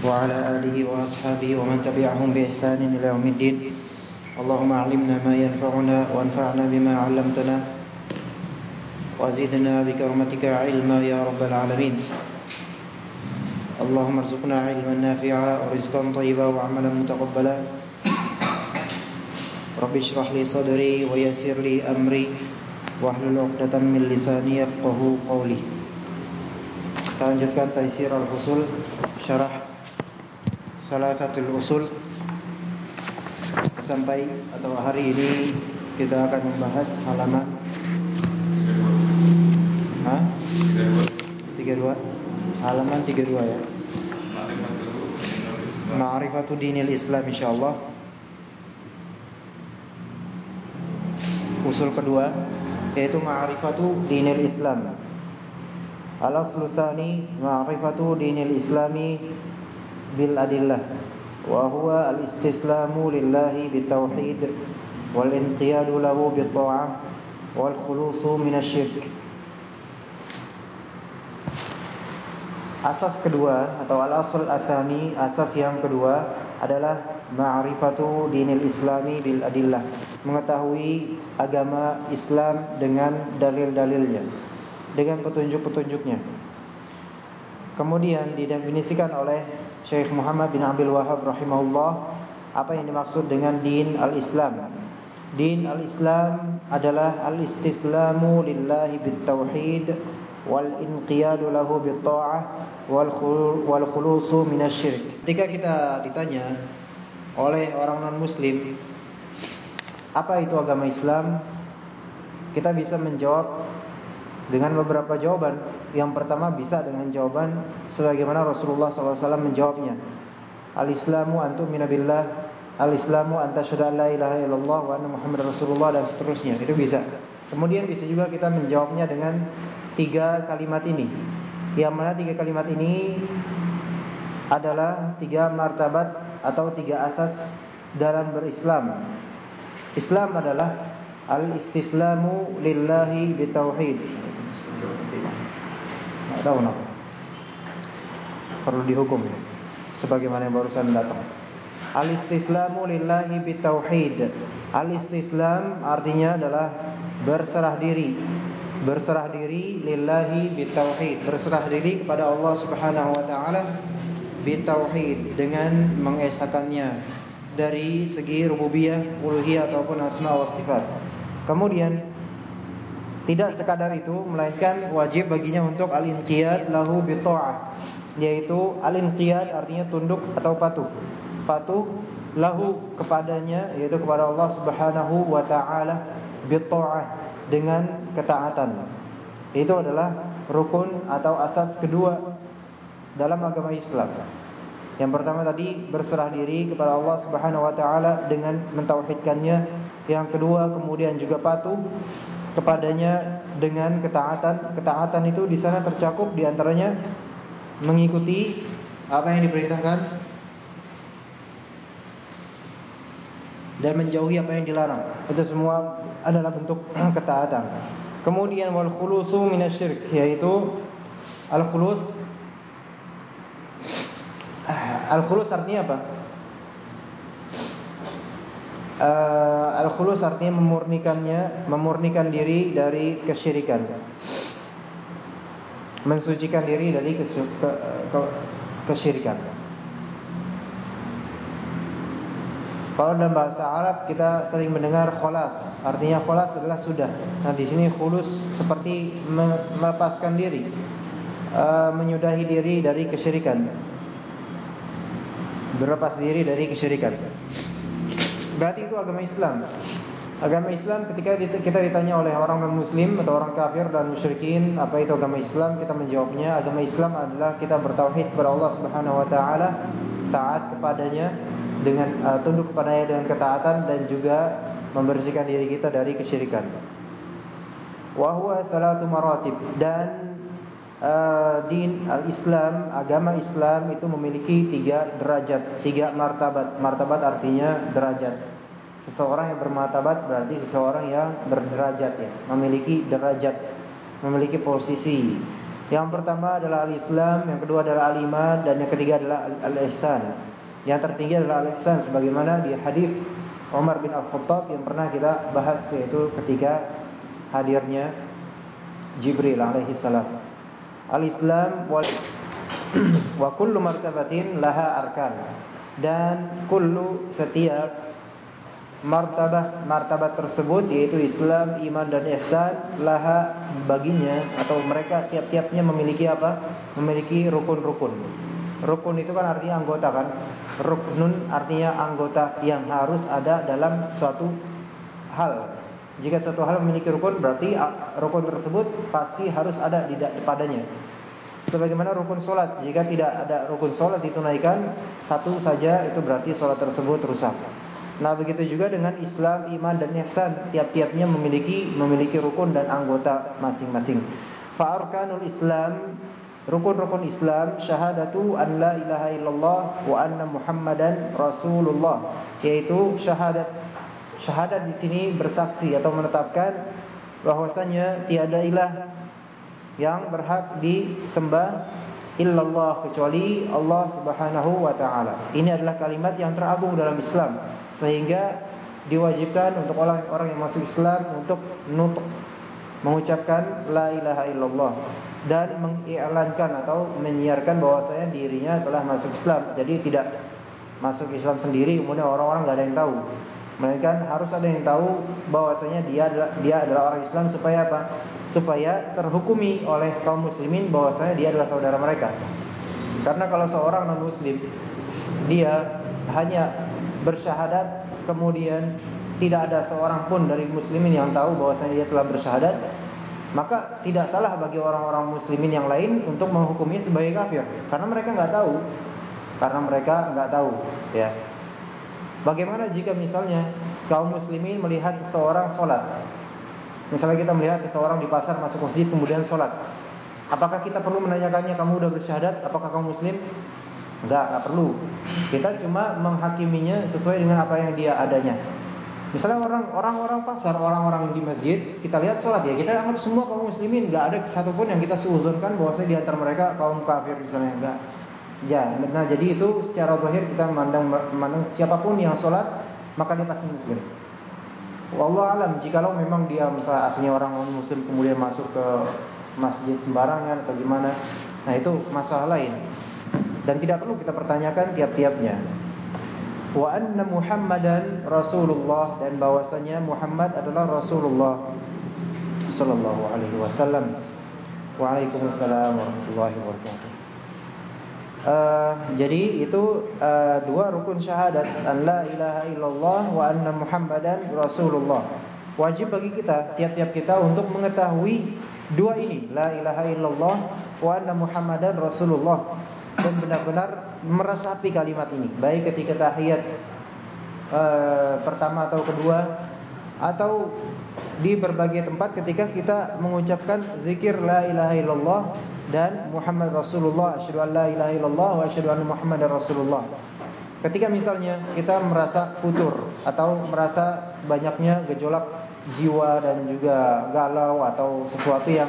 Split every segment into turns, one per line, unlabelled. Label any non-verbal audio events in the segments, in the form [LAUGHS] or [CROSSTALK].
وعلى آله وأصحابه ومن تبعهم بإحسان إلى يوم الدين. اللهم علمنا ما ينفعنا وانفعنا بما علمتنا وزدنا بكرمتك علما يا رب العالمين. اللهم ارزقنا علما نافعا ورزقا طيبا وعملا متقبلا. رب اشرح لي صدري ويسر لي أمري واحلل عقدة من لساني يفقه قولي. Kita lanjutkan Taisir al-Husul Syarah Salah satu usul Sampai atau hari ini Kita akan membahas halaman Hah? 32 Halaman 32 ya. Ma'rifatu dinil Islam insyaAllah. Usul kedua Yaitu ma'rifatu dinil Islam. Al-aslu tsani ma'rifatu dinil islami bil adillah. Wa huwa al-istislamu lillahi bitauhid wal inqiyadu lahu bit ta'ah wal khulusu minasyirk. Asas kedua atau al-asl atsani asas yang kedua adalah ma'rifatu dinil islami bil adillah. Mengetahui agama Islam dengan dalil-dalilnya dengan petunjuk-petunjuknya. Kemudian didefinisikan oleh Syekh Muhammad bin Abdul Wahab rahimahullah apa yang dimaksud dengan din al-Islam. Din al-Islam adalah al-istislamu lillahi bit-tauhid wal inqiyadu lahu bit-ta'ah wal khulusu minasyirik. Ketika kita ditanya oleh orang non-muslim apa itu agama Islam? Kita bisa menjawab dengan beberapa jawaban. Yang pertama bisa dengan jawaban sebagaimana Rasulullah SAW menjawabnya. Al-Islamu antu minabillah, Al-Islamu anta ilaha illallah wa anna Rasulullah dan seterusnya. Itu bisa. Kemudian bisa juga kita menjawabnya dengan tiga kalimat ini. Yang mana tiga kalimat ini adalah tiga martabat atau tiga asas dalam berislam. Islam adalah al-istislamu lillahi bitauhid Tahu kenapa. Perlu dihukum. Sebagaimana yang barusan datang. Al-istislamu lillahi bitauhid. Al-istislam artinya adalah berserah diri. Berserah diri lillahi bitauhid. Berserah diri kepada Allah Subhanahu wa taala bitauhid dengan mengesahkannya dari segi rububiyah, uluhiyah ataupun asma wa sifat. Kemudian tidak sekadar itu melainkan wajib baginya untuk al-inqiyad lahu bi yaitu al-inqiyad artinya tunduk atau patuh. Patuh lahu kepadanya yaitu kepada Allah Subhanahu wa taala bi dengan ketaatan. Itu adalah rukun atau asas kedua dalam agama Islam. Yang pertama tadi berserah diri kepada Allah Subhanahu wa taala dengan mentauhidkannya. Yang kedua kemudian juga patuh kepadanya dengan ketaatan. Ketaatan itu di sana tercakup di antaranya mengikuti apa yang diperintahkan dan menjauhi apa yang dilarang. Itu semua adalah bentuk [CLEARS THROAT] ketaatan. Kemudian wal khulusu minasyirik yaitu al khulus al khulus artinya apa? Uh, al-khulus artinya memurnikannya, memurnikan diri dari kesyirikan. Mensucikan diri dari ke, ke, ke, kesyirikan. Kalau dalam bahasa Arab kita sering mendengar kholas, artinya kholas adalah sudah. Nah di sini khulus seperti melepaskan diri, uh, menyudahi diri dari kesyirikan, berlepas diri dari kesyirikan. Berarti itu agama Islam. Agama Islam ketika kita ditanya oleh orang non muslim atau orang kafir dan musyrikin apa itu agama Islam, kita menjawabnya agama Islam adalah kita bertauhid kepada Allah Subhanahu wa taala, taat kepadanya dengan uh, tunduk kepadanya dengan ketaatan dan juga membersihkan diri kita dari kesyirikan. Wa thalathu maratib dan uh, din al-Islam, agama Islam itu memiliki tiga derajat, tiga martabat. Martabat artinya derajat. Seseorang yang bermartabat berarti seseorang yang berderajat ya, memiliki derajat, memiliki posisi. Yang pertama adalah al-Islam, yang kedua adalah al-iman dan yang ketiga adalah al-ihsan. Yang tertinggi adalah al-ihsan sebagaimana di hadis Umar bin Al-Khattab yang pernah kita bahas yaitu ketika hadirnya Jibril alaihi salam. Al-Islam wal [CLEARS THROAT] wa kullu martabatin laha arkan. Dan kullu setiap martabah martabat tersebut yaitu Islam, iman dan ihsan laha baginya atau mereka tiap-tiapnya memiliki apa? Memiliki rukun-rukun. Rukun itu kan artinya anggota kan? Ruknun artinya anggota yang harus ada dalam suatu hal. Jika suatu hal memiliki rukun berarti rukun tersebut pasti harus ada di padanya. Sebagaimana rukun solat, jika tidak ada rukun solat ditunaikan satu saja itu berarti solat tersebut rusak. Nah begitu juga dengan Islam, iman dan ihsan. Tiap-tiapnya memiliki memiliki rukun dan anggota masing-masing. Fa'arkanul Islam Rukun-rukun Islam Syahadatu an la ilaha illallah Wa anna muhammadan rasulullah. Yaitu syahadat Syahadat di sini bersaksi atau menetapkan bahwasanya tiada ilah yang berhak disembah illallah kecuali Allah Subhanahu wa taala. Ini adalah kalimat yang teragung dalam Islam sehingga diwajibkan untuk orang-orang yang masuk Islam untuk nutuk mengucapkan la ilaha illallah dan mengiklankan atau menyiarkan bahwasanya dirinya telah masuk Islam. Jadi tidak masuk Islam sendiri kemudian orang-orang enggak ada yang tahu. Melainkan harus ada yang tahu bahwasanya dia adalah dia adalah orang Islam supaya apa? Supaya terhukumi oleh kaum muslimin bahwasanya dia adalah saudara mereka. Karena kalau seorang non muslim dia hanya bersyahadat kemudian tidak ada seorang pun dari muslimin yang tahu bahwasanya dia telah bersyahadat maka tidak salah bagi orang-orang muslimin yang lain untuk menghukumnya sebagai kafir. Karena mereka nggak tahu. Karena mereka nggak tahu ya. Bagaimana jika misalnya kaum muslimin melihat seseorang sholat? Misalnya kita melihat seseorang di pasar masuk masjid kemudian sholat. Apakah kita perlu menanyakannya kamu udah bersyahadat? Apakah kamu muslim Enggak, enggak perlu. Kita cuma menghakiminya sesuai dengan apa yang dia adanya. Misalnya orang orang-orang pasar, orang-orang di masjid, kita lihat sholat ya, kita anggap semua kaum muslimin, enggak ada satupun yang kita seuzonkan bahwa saya di antara mereka kaum kafir misalnya enggak. Ya, nah jadi itu secara zahir kita memandang memandang siapa pun yang sholat maka dia pasti muslim. Wallahu alam, jikalau memang dia misalnya aslinya orang muslim kemudian masuk ke masjid sembarangan atau gimana, nah itu masalah lain dan tidak perlu kita pertanyakan tiap-tiapnya. Wa anna Muhammadan Rasulullah dan bahwasanya Muhammad adalah Rasulullah sallallahu alaihi wasallam. Waalaikumsalam warahmatullahi wabarakatuh. Uh, jadi itu uh, dua rukun syahadat la ilaha illallah wa anna Muhammadan Rasulullah. Wajib bagi kita tiap-tiap kita untuk mengetahui dua ini la ilaha illallah wa anna Muhammadan Rasulullah dan benar-benar meresapi kalimat ini. Baik ketika tahiyat uh, pertama atau kedua atau di berbagai tempat ketika kita mengucapkan zikir la ilaha illallah dan Muhammad Rasulullah asyhadu an la ilaha illallah wa asyhadu anna Muhammadar Rasulullah. Ketika misalnya kita merasa futur atau merasa banyaknya gejolak jiwa dan juga galau atau sesuatu yang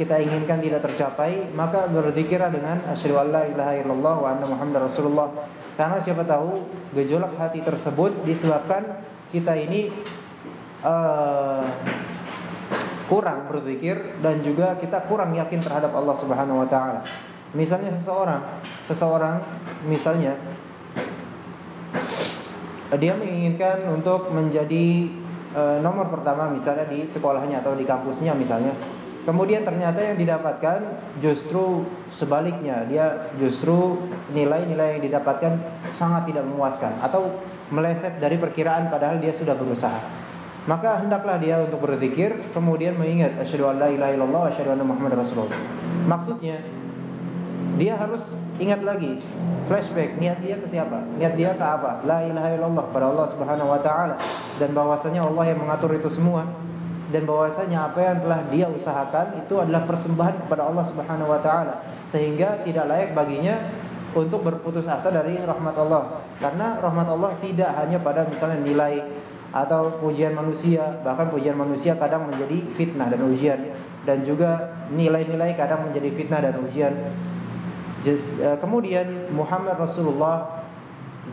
kita inginkan tidak tercapai, maka berzikirlah dengan asyhadu alla ilaha illallah wa anna muhammadar rasulullah. Karena siapa tahu gejolak hati tersebut disebabkan kita ini uh, kurang berzikir dan juga kita kurang yakin terhadap Allah Subhanahu wa taala. Misalnya seseorang, seseorang misalnya dia menginginkan untuk menjadi uh, nomor pertama misalnya di sekolahnya atau di kampusnya misalnya Kemudian ternyata yang didapatkan justru sebaliknya, dia justru nilai-nilai yang didapatkan sangat tidak memuaskan atau meleset dari perkiraan padahal dia sudah berusaha. Maka hendaklah dia untuk berzikir kemudian mengingat asyhadu an la ilaha illallah rasulullah. Maksudnya dia harus ingat lagi flashback niat dia ke siapa? Niat dia ke apa? La ilaha illallah pada Allah Subhanahu wa taala dan bahwasanya Allah yang mengatur itu semua dan bahwasanya apa yang telah dia usahakan itu adalah persembahan kepada Allah Subhanahu wa taala. Sehingga tidak layak baginya untuk berputus asa dari rahmat Allah. Karena rahmat Allah tidak hanya pada misalnya nilai atau pujian manusia bahkan pujian manusia kadang menjadi fitnah dan ujian. Dan juga nilai-nilai kadang menjadi fitnah dan ujian. Eh, kemudian Muhammad Rasulullah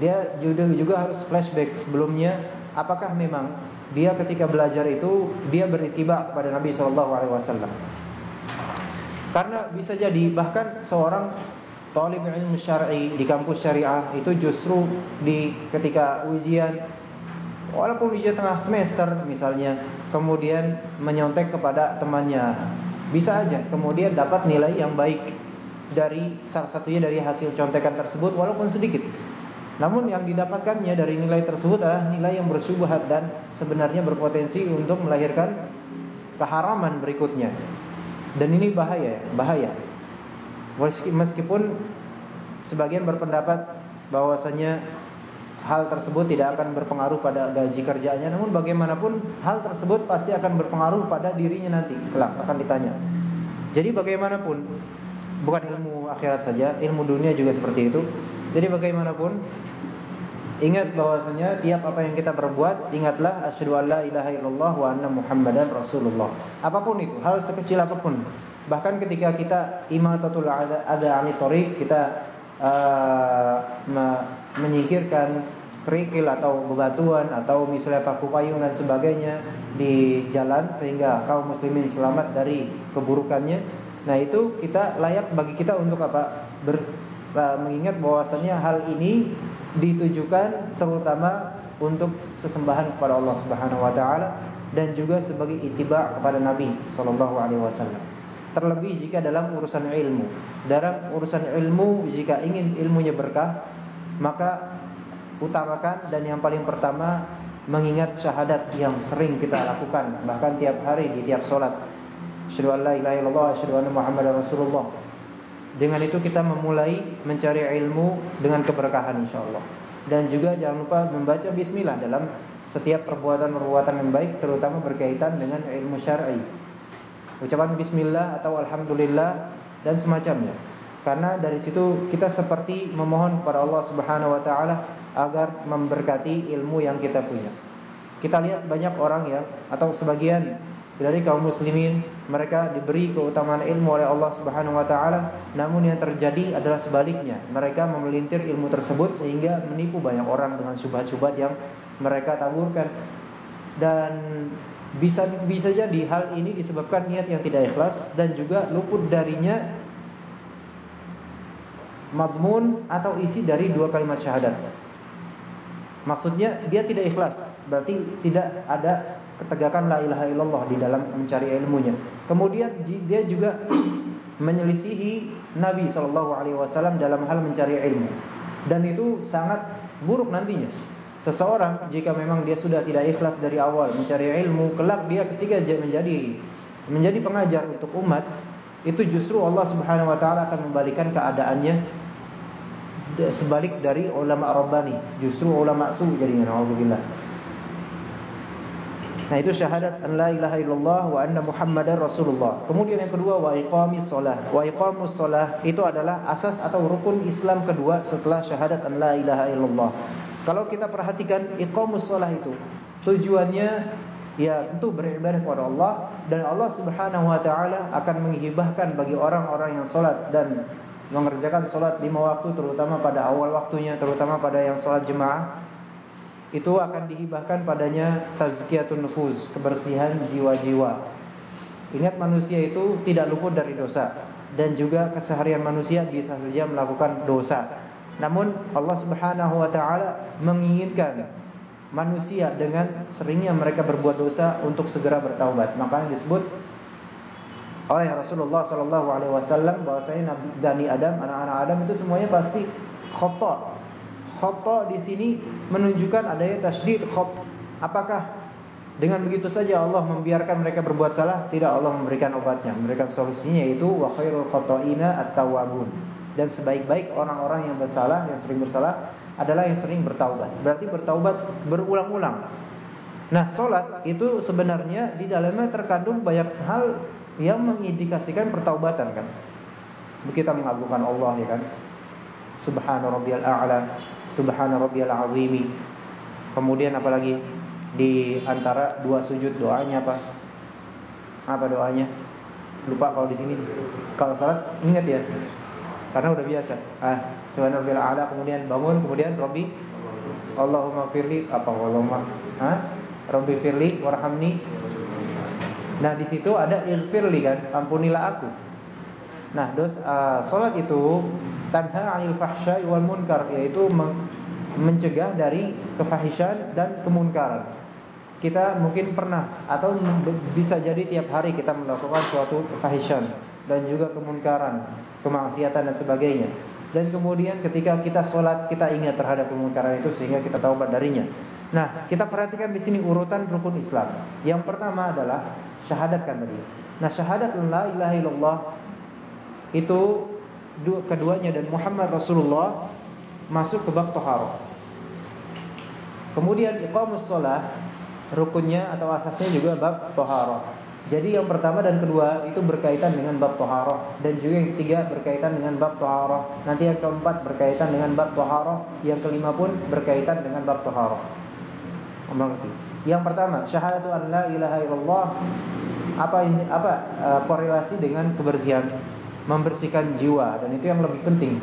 dia juga harus flashback sebelumnya apakah memang dia ketika belajar itu dia beritiba kepada Nabi Shallallahu Alaihi Wasallam. Karena bisa jadi bahkan seorang talib ilmu syar'i di kampus syariah itu justru di ketika ujian walaupun ujian tengah semester misalnya kemudian menyontek kepada temannya bisa aja kemudian dapat nilai yang baik dari salah satunya dari hasil contekan tersebut walaupun sedikit namun yang didapatkannya dari nilai tersebut adalah nilai yang bersyubhat dan sebenarnya berpotensi untuk melahirkan keharaman berikutnya. Dan ini bahaya, bahaya. Meskipun sebagian berpendapat bahwasanya hal tersebut tidak akan berpengaruh pada gaji kerjanya, namun bagaimanapun hal tersebut pasti akan berpengaruh pada dirinya nanti, kelak akan ditanya. Jadi bagaimanapun bukan ilmu akhirat saja, ilmu dunia juga seperti itu. Jadi bagaimanapun Ingat bahwasanya tiap apa yang kita berbuat ingatlah asyhadu alla ilaha illallah wa anna muhammadan rasulullah. Apa pun itu, hal sekecil apa pun. Bahkan ketika kita imatatul ada ada anitori kita uh, menyingkirkan kerikil atau bebatuan atau misalnya paku payung dan sebagainya di jalan sehingga kaum muslimin selamat dari keburukannya. Nah, itu kita layak bagi kita untuk apa? Ber, mengingat bahwasanya hal ini ditujukan terutama untuk sesembahan kepada Allah Subhanahu wa taala dan juga sebagai itiba kepada Nabi sallallahu alaihi wasallam. Terlebih jika dalam urusan ilmu. Dalam urusan ilmu jika ingin ilmunya berkah, maka utamakan dan yang paling pertama mengingat syahadat yang sering kita lakukan bahkan tiap hari di tiap salat. Asyhadu an la ilaha illallah, Rasulullah. Dengan itu kita memulai mencari ilmu dengan keberkahan insyaallah. Dan juga jangan lupa membaca bismillah dalam setiap perbuatan-perbuatan yang baik terutama berkaitan dengan ilmu syar'i. Ucapan bismillah atau alhamdulillah dan semacamnya. Karena dari situ kita seperti memohon kepada Allah Subhanahu wa taala agar memberkati ilmu yang kita punya. Kita lihat banyak orang yang atau sebagian dari kaum muslimin mereka diberi keutamaan ilmu oleh Allah Subhanahu wa taala. Namun yang terjadi adalah sebaliknya. Mereka memelintir ilmu tersebut sehingga menipu banyak orang dengan syubhat-syubhat yang mereka taburkan. Dan bisa bisa jadi hal ini disebabkan niat yang tidak ikhlas dan juga luput darinya madmun atau isi dari dua kalimat syahadat. Maksudnya dia tidak ikhlas, berarti tidak ada ketegakan la ilaha illallah di dalam mencari ilmunya. Kemudian dia juga [CLEARS THROAT] menyelisihi Nabi Shallallahu Alaihi Wasallam dalam hal mencari ilmu, dan itu sangat buruk nantinya. Seseorang jika memang dia sudah tidak ikhlas dari awal mencari ilmu, kelak dia ketika menjadi menjadi pengajar untuk umat, itu justru Allah Subhanahu Wa Taala akan membalikan keadaannya sebalik dari ulama Rabbani, justru ulama su jadinya. Alhamdulillah. Nah itu syahadat an la ilaha illallah wa anna muhammadar rasulullah. Kemudian yang kedua wa iqamis shalah. Wa iqamus shalah itu adalah asas atau rukun Islam kedua setelah syahadat an la ilaha illallah. Kalau kita perhatikan iqamus shalah itu tujuannya ya tentu beribadah kepada Allah dan Allah Subhanahu wa taala akan menghibahkan bagi orang-orang yang salat dan mengerjakan salat lima waktu terutama pada awal waktunya terutama pada yang salat jemaah itu akan dihibahkan padanya tazkiyatun nufuz, kebersihan jiwa-jiwa. Ingat manusia itu tidak luput dari dosa dan juga keseharian manusia bisa saja melakukan dosa. Namun Allah Subhanahu wa taala menginginkan manusia dengan seringnya mereka berbuat dosa untuk segera bertaubat. Makanya disebut oleh Rasulullah sallallahu alaihi wasallam bahwasanya Nabi Bani Adam, anak-anak Adam itu semuanya pasti khata, Khata di sini menunjukkan adanya tasydid khat. Apakah dengan begitu saja Allah membiarkan mereka berbuat salah? Tidak, Allah memberikan obatnya, memberikan solusinya yaitu wa khairul khata'ina at-tawwabun. Dan sebaik-baik orang-orang yang bersalah, yang sering bersalah adalah yang sering bertaubat. Berarti bertaubat berulang-ulang. Nah, solat itu sebenarnya di dalamnya terkandung banyak hal yang mengindikasikan pertaubatan kan. Kita mengagungkan Allah ya kan. Subhana rabbiyal a'la Subhana rabbiyal azimi. Kemudian apalagi di antara dua sujud doanya apa? Apa doanya? lupa kalau di sini. Kalau salat ingat ya. Karena udah biasa. Ah, subhanallah ala kemudian bangun, kemudian Robbi Allahumma firli apa Allahumma ah Robbi firli warhamni. Nah, di situ ada ighfirli kan, ampunilah aku. Nah, dos uh, salat itu tanha 'anil fahsya'i wal munkar yaitu mencegah dari kefahisan dan kemunkaran. Kita mungkin pernah atau bisa jadi tiap hari kita melakukan suatu kefahisan dan juga kemunkaran, kemaksiatan dan sebagainya. Dan kemudian ketika kita sholat kita ingat terhadap kemungkaran itu sehingga kita taubat darinya. Nah, kita perhatikan di sini urutan rukun Islam. Yang pertama adalah syahadat kan tadi. Nah, syahadat la ilaha illallah itu keduanya dan Muhammad Rasulullah masuk ke bab taharah. Kemudian iqamus shalah rukunnya atau asasnya juga bab taharah. Jadi yang pertama dan kedua itu berkaitan dengan bab toharoh dan juga yang ketiga berkaitan dengan bab toharoh. Nanti yang keempat berkaitan dengan bab toharoh, yang kelima pun berkaitan dengan bab toharoh. Mengerti? Yang pertama syahadatu an la ilaha illallah apa ini apa uh, korelasi dengan kebersihan, membersihkan jiwa dan itu yang lebih penting,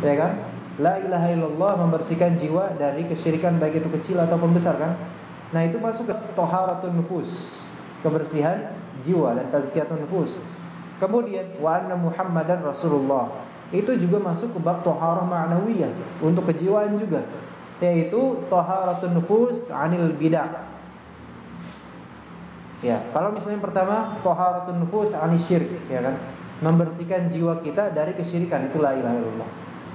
ya kan? La ilaha illallah membersihkan jiwa dari kesyirikan baik itu kecil ataupun besar kan? Nah itu masuk ke toharatun nufus kebersihan jiwa dan tazkiyatun nufus. Kemudian wa anna Muhammadan Rasulullah. Itu juga masuk ke bab taharah ma'nawiyah untuk kejiwaan juga, yaitu taharatun nufus 'anil bid'ah. Ya, kalau misalnya yang pertama taharatun nufus 'anil ya kan? Membersihkan jiwa kita dari kesyirikan itu la ilaha illallah.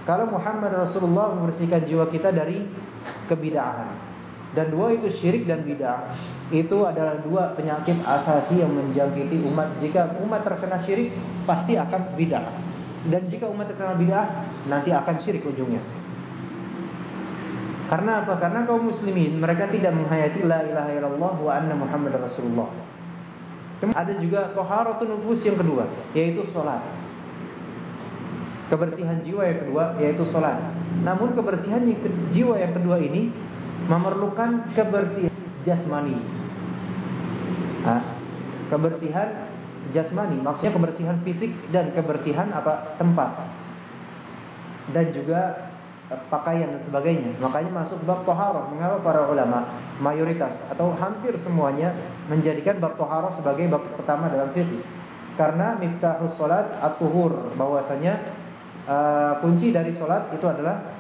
Kalau Muhammad Rasulullah membersihkan jiwa kita dari kebidahan. Dan dua itu syirik dan bid'ah. Itu adalah dua penyakit asasi yang menjangkiti umat. Jika umat terkena syirik, pasti akan bid'ah. Dan jika umat terkena bid'ah, nanti akan syirik ujungnya. Karena apa? Karena kaum muslimin mereka tidak menghayati la ilaha illallah wa anna Muhammad Rasulullah. Ada juga toharatun nufus yang kedua, yaitu sholat. Kebersihan jiwa yang kedua yaitu sholat. Namun kebersihan jiwa yang kedua ini memerlukan kebersihan jasmani. Hah? Kebersihan jasmani, maksudnya kebersihan fisik dan kebersihan apa tempat dan juga pakaian dan sebagainya. Makanya masuk bab toharoh. Mengapa para ulama mayoritas atau hampir semuanya menjadikan bab toharoh sebagai bab pertama dalam fikih? Karena miftahus salat at-tuhur bahwasanya uh, kunci dari salat itu adalah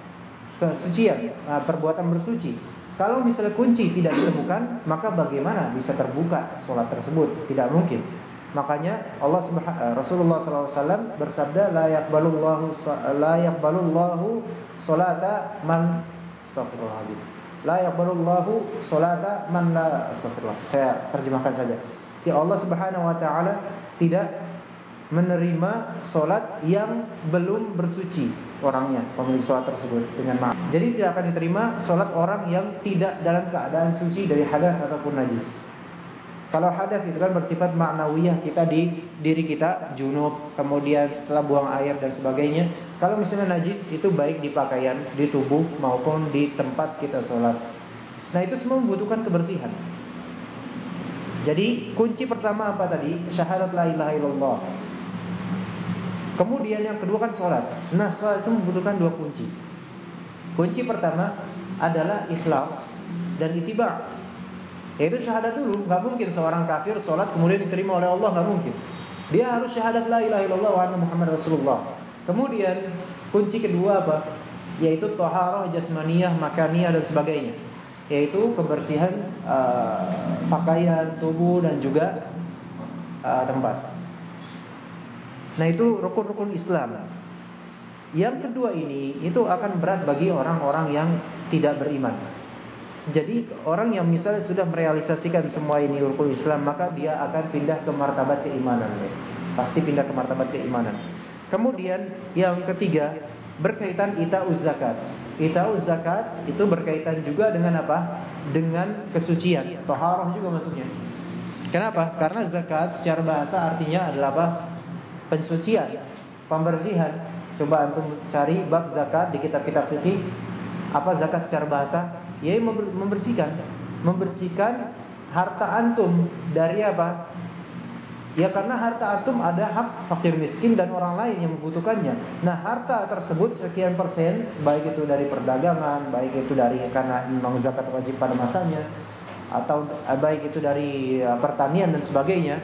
kesucian, uh, perbuatan bersuci. Kalau misalnya kunci tidak ditemukan, maka bagaimana bisa terbuka sholat tersebut? Tidak mungkin. Makanya Allah Subhanahu Rasulullah SAW bersabda la yaqbalullahu la yaqbalullahu salata man astagfirullahaladzim. La yaqbalullahu salata man la astagfirullah. Saya terjemahkan saja. Ya Allah Subhanahu wa taala tidak menerima sholat yang belum bersuci orangnya pemilik sholat tersebut dengan maaf. Jadi tidak akan diterima sholat orang yang tidak dalam keadaan suci dari hadas ataupun najis. Kalau hadas itu kan bersifat maknawiyah kita di diri kita junub, kemudian setelah buang air dan sebagainya. Kalau misalnya najis itu baik di pakaian, di tubuh maupun di tempat kita sholat. Nah itu semua membutuhkan kebersihan. Jadi kunci pertama apa tadi? Syahadat la ilaha illallah. Kemudian yang kedua kan sholat. Nah sholat itu membutuhkan dua kunci. Kunci pertama adalah ikhlas dan itiba. Yaitu syahadat dulu. Gak mungkin seorang kafir sholat kemudian diterima oleh Allah gak mungkin. Dia harus syahadat la ilaha illallah wa Muhammad Rasulullah. Kemudian kunci kedua apa? Yaitu toharoh jasmaniyah, makaniyah dan sebagainya. Yaitu kebersihan uh, pakaian, tubuh dan juga uh, tempat. Nah itu rukun-rukun Islam. Yang kedua ini itu akan berat bagi orang-orang yang tidak beriman. Jadi orang yang misalnya sudah merealisasikan semua ini rukun Islam maka dia akan pindah ke martabat keimanan. Pasti pindah ke martabat keimanan. Kemudian yang ketiga berkaitan itauz zakat. Itauz zakat itu berkaitan juga dengan apa? Dengan kesucian. Taharah juga maksudnya. Kenapa? Karena zakat secara bahasa artinya adalah apa? pensucian, pembersihan. Coba antum cari bab zakat di kitab-kitab fikih. Apa zakat secara bahasa? Yaitu membersihkan, membersihkan harta antum dari apa? Ya karena harta antum ada hak fakir miskin dan orang lain yang membutuhkannya. Nah harta tersebut sekian persen, baik itu dari perdagangan, baik itu dari karena memang zakat wajib pada masanya, atau baik itu dari eh, pertanian dan sebagainya.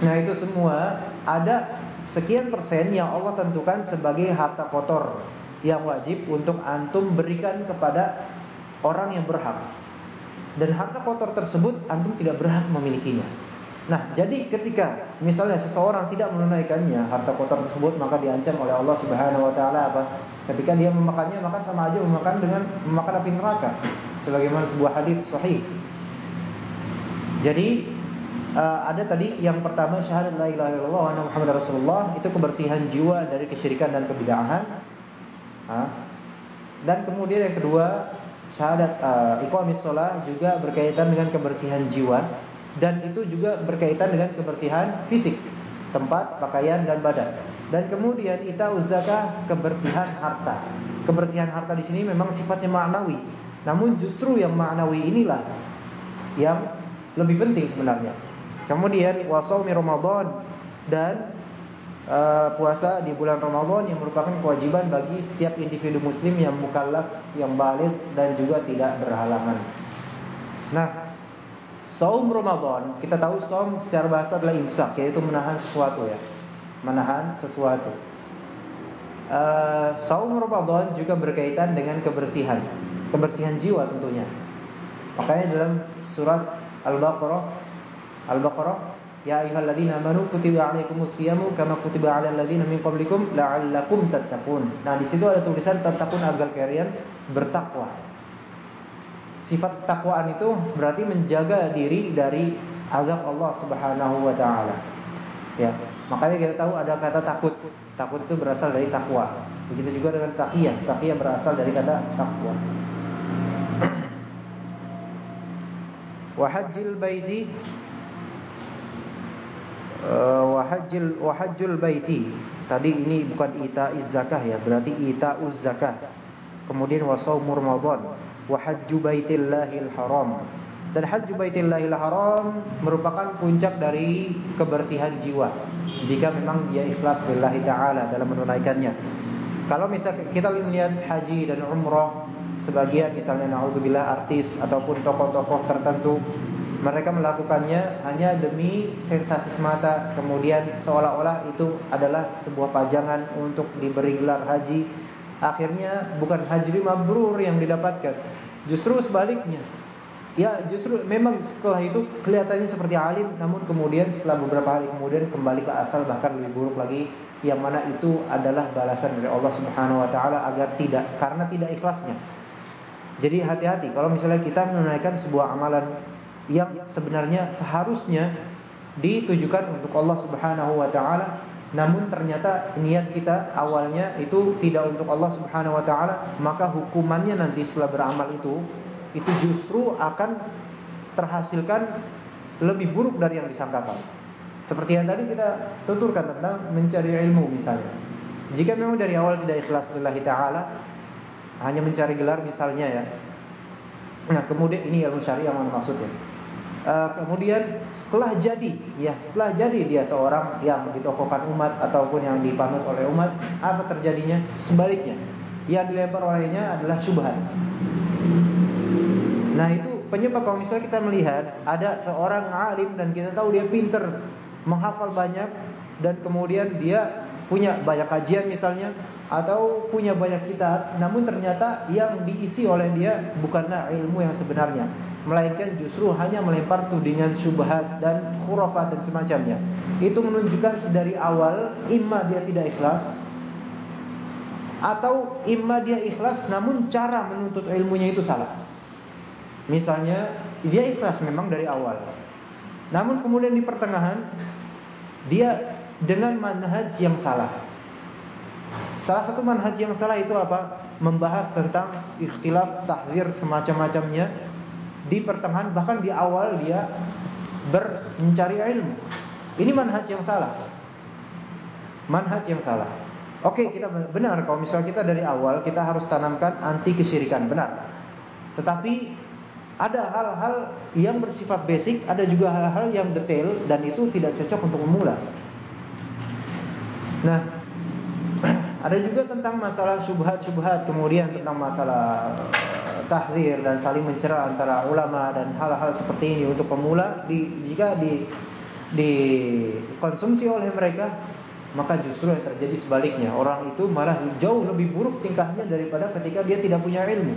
Nah itu semua ada sekian persen yang Allah tentukan sebagai harta kotor yang wajib untuk antum berikan kepada orang yang berhak. Dan harta kotor tersebut antum tidak berhak memilikinya. Nah, jadi ketika misalnya seseorang tidak menunaikannya harta kotor tersebut maka diancam oleh Allah Subhanahu wa taala apa? Ketika dia memakannya maka sama aja memakan dengan memakan api neraka. Sebagaimana sebuah hadis sahih. Jadi uh, ada tadi yang pertama syahadat la ilaha illallah wa Muhammad Rasulullah itu kebersihan jiwa dari kesyirikan dan kebid'ahan. Dan kemudian yang kedua syahadat uh, iqamis shalah juga berkaitan dengan kebersihan jiwa dan itu juga berkaitan dengan kebersihan fisik, tempat, pakaian dan badan. Dan kemudian kita zakah kebersihan harta. Kebersihan harta di sini memang sifatnya maknawi. Namun justru yang maknawi inilah yang lebih penting sebenarnya. Kemudian wasaumi Ramadan dan uh, puasa di bulan Ramadan yang merupakan kewajiban bagi setiap individu muslim yang mukallaf, yang balik dan juga tidak berhalangan. Nah, Saum Ramadan, kita tahu saum secara bahasa adalah imsak, yaitu menahan sesuatu ya. Menahan sesuatu. Uh, saum Ramadan juga berkaitan dengan kebersihan, kebersihan jiwa tentunya. Makanya dalam surat Al-Baqarah Al-Baqarah Ya ayyuhalladzina amanu kutiba alaikumus siyamu kama kutiba alal ladzina min qablikum la'allakum tattaqun. Nah, di situ ada tulisan tattaqun agar kalian bertakwa. Sifat takwaan itu berarti menjaga diri dari azab Allah Subhanahu wa taala. Ya, makanya kita tahu ada kata takut. Takut itu berasal dari takwa. Begitu juga dengan taqiyah. Taqiyah berasal dari kata takwa. Wahajjil baiti uh, wahajjil wahajjul baiti. Tadi ini bukan ita zakah ya, berarti ita zakah. Kemudian wasaumur ramadan wa hajju baitillahil haram. Dan hajju baitillahil haram merupakan puncak dari kebersihan jiwa jika memang dia ikhlas lillahi taala dalam menunaikannya. Kalau misalnya kita lihat haji dan umrah sebagian misalnya naudzubillah artis ataupun tokoh-tokoh tertentu mereka melakukannya hanya demi sensasi semata. Kemudian seolah-olah itu adalah sebuah pajangan untuk diberi gelar haji. Akhirnya bukan haji mabrur yang didapatkan, justru sebaliknya. Ya justru memang setelah itu kelihatannya seperti alim Namun kemudian setelah beberapa hari kemudian kembali ke asal bahkan lebih buruk lagi Yang mana itu adalah balasan dari Allah subhanahu wa ta'ala agar tidak Karena tidak ikhlasnya. Jadi hati-hati. Kalau misalnya kita menunaikan sebuah amalan Yang sebenarnya seharusnya ditujukan untuk Allah subhanahu wa ta'ala namun ternyata niat kita awalnya itu tidak untuk Allah Subhanahu wa taala, maka hukumannya nanti setelah beramal itu itu justru akan terhasilkan lebih buruk dari yang disangkakan. Seperti yang tadi kita tuturkan tentang mencari ilmu misalnya. Jika memang dari awal tidak ikhlas lillahi taala, hanya mencari gelar misalnya ya. Nah, kemudian ini ilmu syariah yang maksudnya. Uh, kemudian setelah jadi, ya setelah jadi dia seorang yang ditokohkan umat ataupun yang dipanut oleh umat, apa terjadinya? Sebaliknya, yang dilempar olehnya adalah syubhat. Nah itu penyebab kalau misalnya kita melihat ada seorang alim dan kita tahu dia pinter, menghafal banyak dan kemudian dia punya banyak kajian misalnya atau punya banyak kitab, namun ternyata yang diisi oleh dia bukanlah ilmu yang sebenarnya, melainkan justru hanya melempar tudingan syubhat dan khurafat dan semacamnya. Itu menunjukkan sedari awal imma dia tidak ikhlas atau imma dia ikhlas namun cara menuntut ilmunya itu salah. Misalnya dia ikhlas memang dari awal. Namun kemudian di pertengahan dia dengan manhaj yang salah. Salah satu manhaj yang salah itu apa? Membahas tentang ikhtilaf, tahzir semacam-macamnya di pertengahan bahkan di awal dia ber mencari ilmu. Ini manhaj yang salah. Manhaj yang salah. Oke, kita benar kalau misalnya kita dari awal kita harus tanamkan anti kesyirikan, benar. Tetapi Ada hal-hal yang bersifat basic, ada juga hal-hal yang detail dan itu tidak cocok untuk pemula. Nah, [CLEARS THROAT] ada juga tentang masalah syubhat-syubhat, kemudian tentang masalah tahzir dan saling mencela antara ulama dan hal-hal seperti ini untuk pemula di, jika di dikonsumsi oleh mereka maka justru yang terjadi sebaliknya. Orang itu malah jauh lebih buruk tingkahnya daripada ketika dia tidak punya ilmu.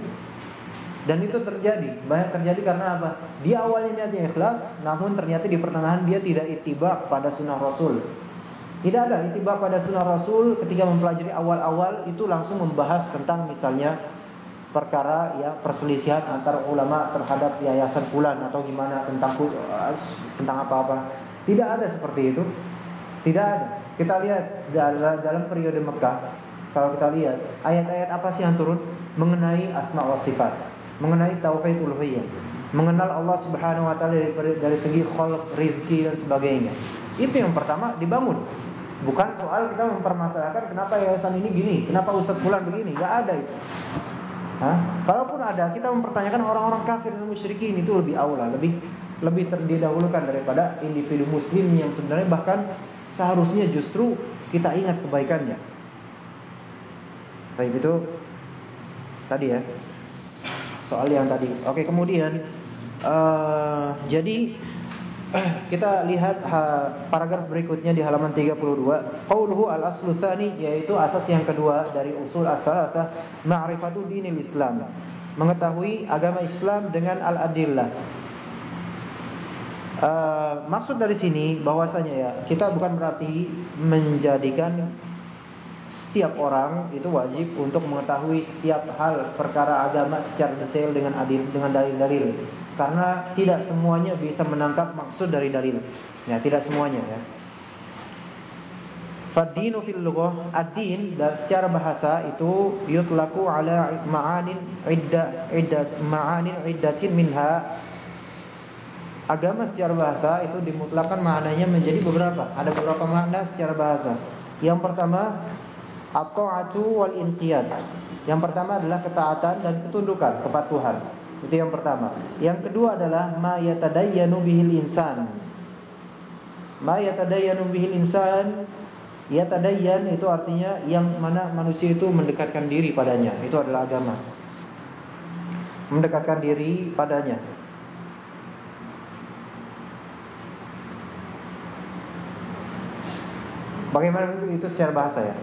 Dan itu terjadi. Banyak terjadi karena apa? Dia awalnya niatnya ikhlas namun ternyata di pertengahan dia tidak itibak pada sunnah rasul. Tidak ada itibak pada sunnah rasul ketika mempelajari awal-awal itu langsung membahas tentang misalnya perkara ya perselisihan antar ulama terhadap yayasan fulan atau gimana tentang tentang apa-apa tidak ada seperti itu tidak ada kita lihat dalam periode Mekah, kalau kita lihat ayat-ayat apa sih yang turun mengenai asma wa sifat, mengenai tauhid uluhiyah, mengenal Allah Subhanahu wa taala dari, dari segi khalq, rizki dan sebagainya. Itu yang pertama dibangun. Bukan soal kita mempermasalahkan kenapa yayasan ini gini, kenapa ustadz bulan begini, nggak ada itu. Kalaupun ada, kita mempertanyakan orang-orang kafir dan musyrikin itu lebih aula, lebih lebih terdahulukan daripada individu muslim yang sebenarnya bahkan seharusnya justru kita ingat kebaikannya. Tapi itu tadi ya. Soal yang tadi. Oke, kemudian uh, jadi [CLEARS THROAT] kita lihat paragraf berikutnya di halaman 32. Qauluhu al-aslu tsani yaitu asas yang kedua dari usul ats-tsalatsah ma'rifatu dinil Islam. Mengetahui agama Islam dengan al-adillah Uh, maksud dari sini bahwasanya ya kita bukan berarti menjadikan setiap orang itu wajib untuk mengetahui setiap hal perkara agama secara detail dengan adil dengan dalil-dalil karena tidak semuanya bisa menangkap maksud dari dalil ya tidak semuanya ya Fadinu fil lughah ad-din secara bahasa itu yutlaku ala ma'anin idda iddat ma'anin iddatin minha Agama secara bahasa itu dimutlakan maknanya menjadi beberapa. Ada beberapa makna secara bahasa. Yang pertama, at-ta'atu wal inqiyad. Yang pertama adalah ketaatan dan ketundukan, kepatuhan. Itu yang pertama. Yang kedua adalah ma bihil insan. Ma bihil insan Yatadayyan itu artinya yang mana manusia itu mendekatkan diri padanya. Itu adalah agama. Mendekatkan diri padanya. Bagaimana itu secara bahasa ya?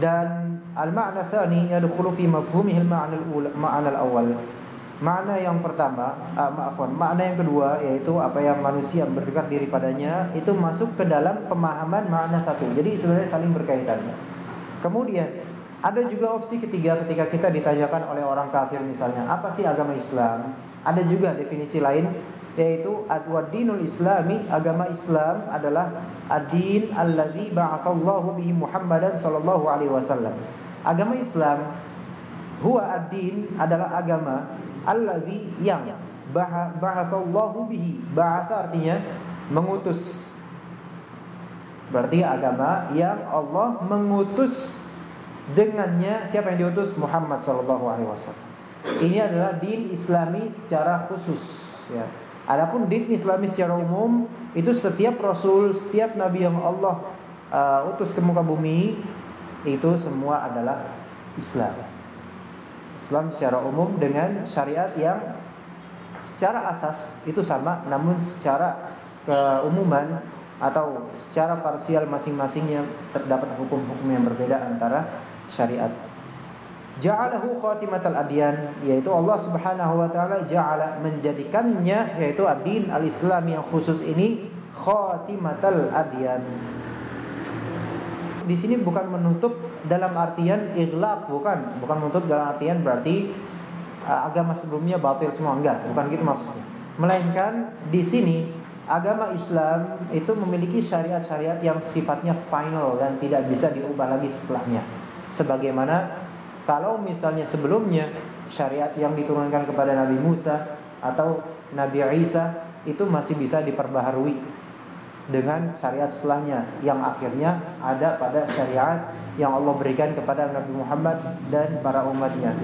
Dan al-ma'na tsani yadkhulu fi mafhumihi al-ma'na al-ula ma'na al-awwal. Makna yang pertama, uh, maafwan, makna yang kedua yaitu apa yang manusia berdekat diri padanya itu masuk ke dalam pemahaman makna satu. Jadi sebenarnya saling berkaitan. Kemudian ada juga opsi ketiga ketika kita ditanyakan oleh orang kafir misalnya, apa sih agama Islam? Ada juga definisi lain yaitu ad-dinul islami agama Islam adalah ad-din alladzi ba'atsallahu bihi Muhammadan sallallahu alaihi wasallam. Agama Islam huwa ad-din adalah agama alladzi yang ba'atsallahu bihi. Ba'atsa artinya mengutus. Berarti agama yang Allah mengutus dengannya siapa yang diutus Muhammad sallallahu alaihi wasallam. Ini adalah din Islami secara khusus ya. Adapun din Islami secara umum itu setiap rasul, setiap nabi yang Allah uh, utus ke muka bumi itu semua adalah Islam. Islam secara umum dengan syariat yang secara asas itu sama namun secara keumuman atau secara parsial masing-masingnya terdapat hukum-hukum yang berbeda antara syariat ja'alahu khatimatal adyan yaitu Allah Subhanahu wa taala ja'ala menjadikannya yaitu ad-din al-Islam yang khusus ini khatimatal adyan di sini bukan menutup dalam artian ighlaq bukan. Bukan menutup dalam artian berarti uh, agama sebelumnya batil semua. Enggak bukan gitu maksudnya. Melainkan di sini agama Islam itu memiliki syariat-syariat yang sifatnya final dan tidak bisa diubah lagi setelahnya. Sebagaimana kalau misalnya sebelumnya syariat yang diturunkan kepada Nabi Musa atau Nabi Isa itu masih bisa diperbaharui dengan syariat setelahnya yang akhirnya ada pada syariat yang Allah berikan kepada Nabi Muhammad dan para umatnya.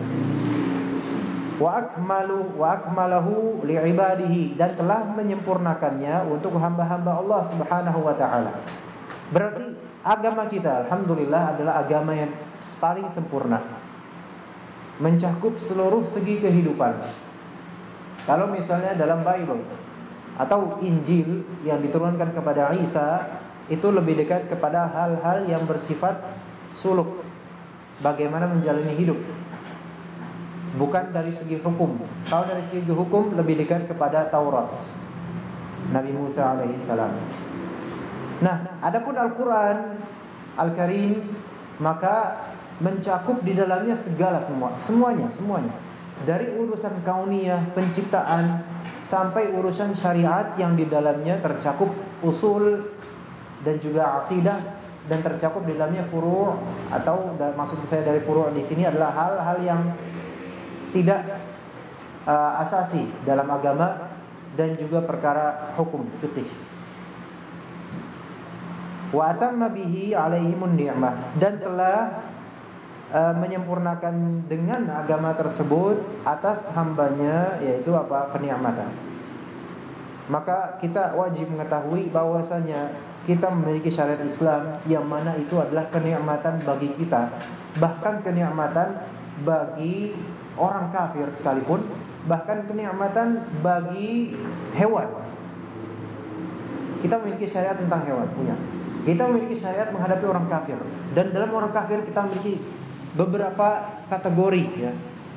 wa akmalu wa akmalahu li'ibadihi dan telah menyempurnakannya untuk hamba-hamba Allah Subhanahu wa taala. Berarti agama kita alhamdulillah adalah agama yang paling sempurna. Mencakup seluruh segi kehidupan. Kalau misalnya dalam Bible atau Injil yang diturunkan kepada Isa itu lebih dekat kepada hal-hal yang bersifat suluk. Bagaimana menjalani hidup bukan dari segi hukum. Kalau dari segi hukum lebih dekat kepada Taurat. Nabi Musa alaihi salam. Nah, adapun Al-Qur'an Al-Karim maka mencakup di dalamnya segala semua, semuanya, semuanya. Dari urusan kauniyah, penciptaan sampai urusan syariat yang di dalamnya tercakup usul dan juga akidah dan tercakup di dalamnya furu' atau maksud saya dari furu' di sini adalah hal-hal yang tidak uh, asasi dalam agama dan juga perkara hukum fikih. Wa atamma bihi alaihimun ni'mah dan telah menyempurnakan dengan agama tersebut atas hambanya yaitu apa kenikmatan. Maka kita wajib mengetahui bahwasanya kita memiliki syariat Islam yang mana itu adalah kenikmatan bagi kita, bahkan kenikmatan bagi orang kafir sekalipun, bahkan kenikmatan bagi hewan. Kita memiliki syariat tentang hewan punya. Kita memiliki syariat menghadapi orang kafir dan dalam orang kafir kita memiliki beberapa kategori ya.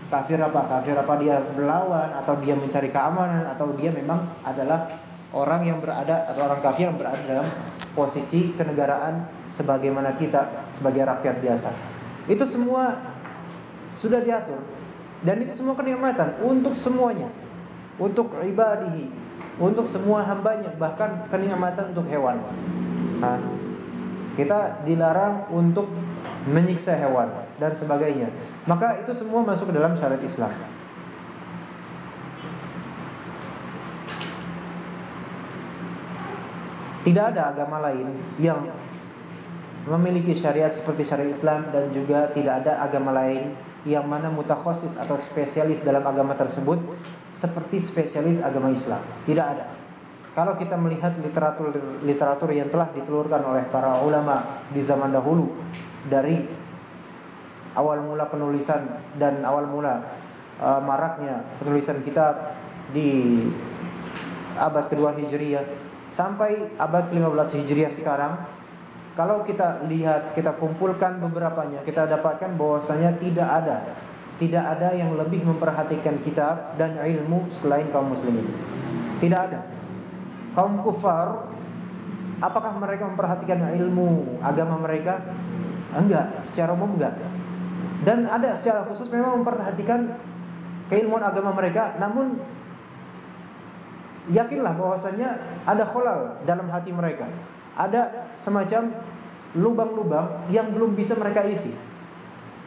Kafir apa? Kafir apa dia melawan atau dia mencari keamanan atau dia memang adalah orang yang berada atau orang kafir yang berada dalam posisi kenegaraan sebagaimana kita sebagai rakyat biasa. Itu semua sudah diatur dan itu semua kenikmatan untuk semuanya. Untuk ibadihi, untuk semua hambanya, bahkan kenikmatan untuk hewan. Nah, kita dilarang untuk menyiksa hewan dan sebagainya. Maka itu semua masuk ke dalam syariat Islam. Tidak ada agama lain yang memiliki syariat seperti syariat Islam dan juga tidak ada agama lain yang mana mutakhosis atau spesialis dalam agama tersebut seperti spesialis agama Islam. Tidak ada. Kalau kita melihat literatur-literatur yang telah ditelurkan oleh para ulama di zaman dahulu dari awal mula penulisan dan awal mula uh, maraknya penulisan kitab di abad kedua Hijriah sampai abad ke-15 Hijriah sekarang kalau kita lihat, kita kumpulkan beberapanya, kita dapatkan bahwasanya tidak ada tidak ada yang lebih memperhatikan kitab dan ilmu selain kaum muslimin. Tidak ada. Kaum kufar apakah mereka memperhatikan ilmu agama mereka? Enggak, secara umum enggak. Dan ada secara khusus memang memperhatikan keilmuan agama mereka, namun yakinlah bahwasanya ada kholal dalam hati mereka. Ada semacam lubang-lubang yang belum bisa mereka isi.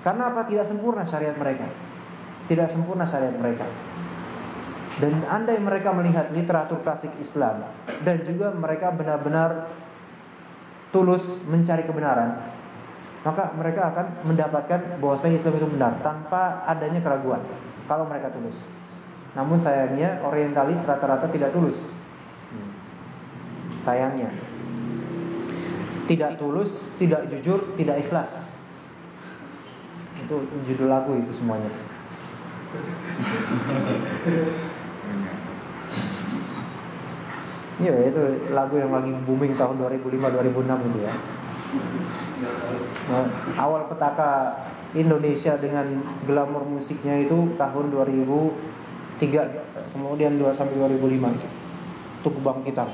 Karena apa? Tidak sempurna syariat mereka. Tidak sempurna syariat mereka. Dan andai mereka melihat literatur klasik Islam dan juga mereka benar-benar tulus mencari kebenaran, maka mereka akan mendapatkan bahwa Islam itu benar tanpa adanya keraguan kalau mereka tulus. Namun sayangnya orientalis rata-rata tidak tulus. Sayangnya tidak tulus, tidak jujur, tidak ikhlas. Itu judul lagu itu semuanya. Iya, itu lagu yang lagi booming tahun 2005-2006 itu ya. Nah, awal petaka Indonesia dengan glamor musiknya itu tahun 2003 kemudian 2 sampai 2005 itu kebangkitan.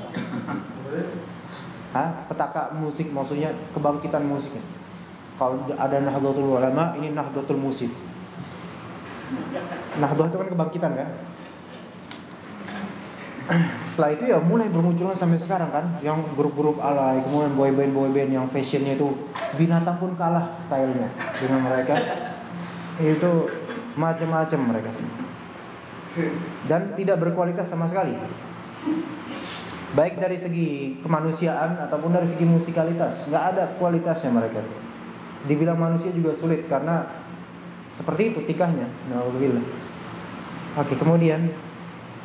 Hah? Petaka musik maksudnya kebangkitan musiknya. Kalau ada Nahdlatul Ulama, ini Nahdlatul Musik. Nahdlatul itu kan kebangkitan kan? Setelah itu ya mulai bermunculan sampai sekarang kan, yang grup-grup alay, kemudian boyband boyband yang fashionnya itu binatang pun kalah stylenya dengan mereka. Itu macam-macam mereka semua. Dan tidak berkualitas sama sekali. Baik dari segi kemanusiaan ataupun dari segi musikalitas nggak ada kualitasnya mereka. Dibilang manusia juga sulit karena seperti itu tikahnya. Alhamdulillah Oke, kemudian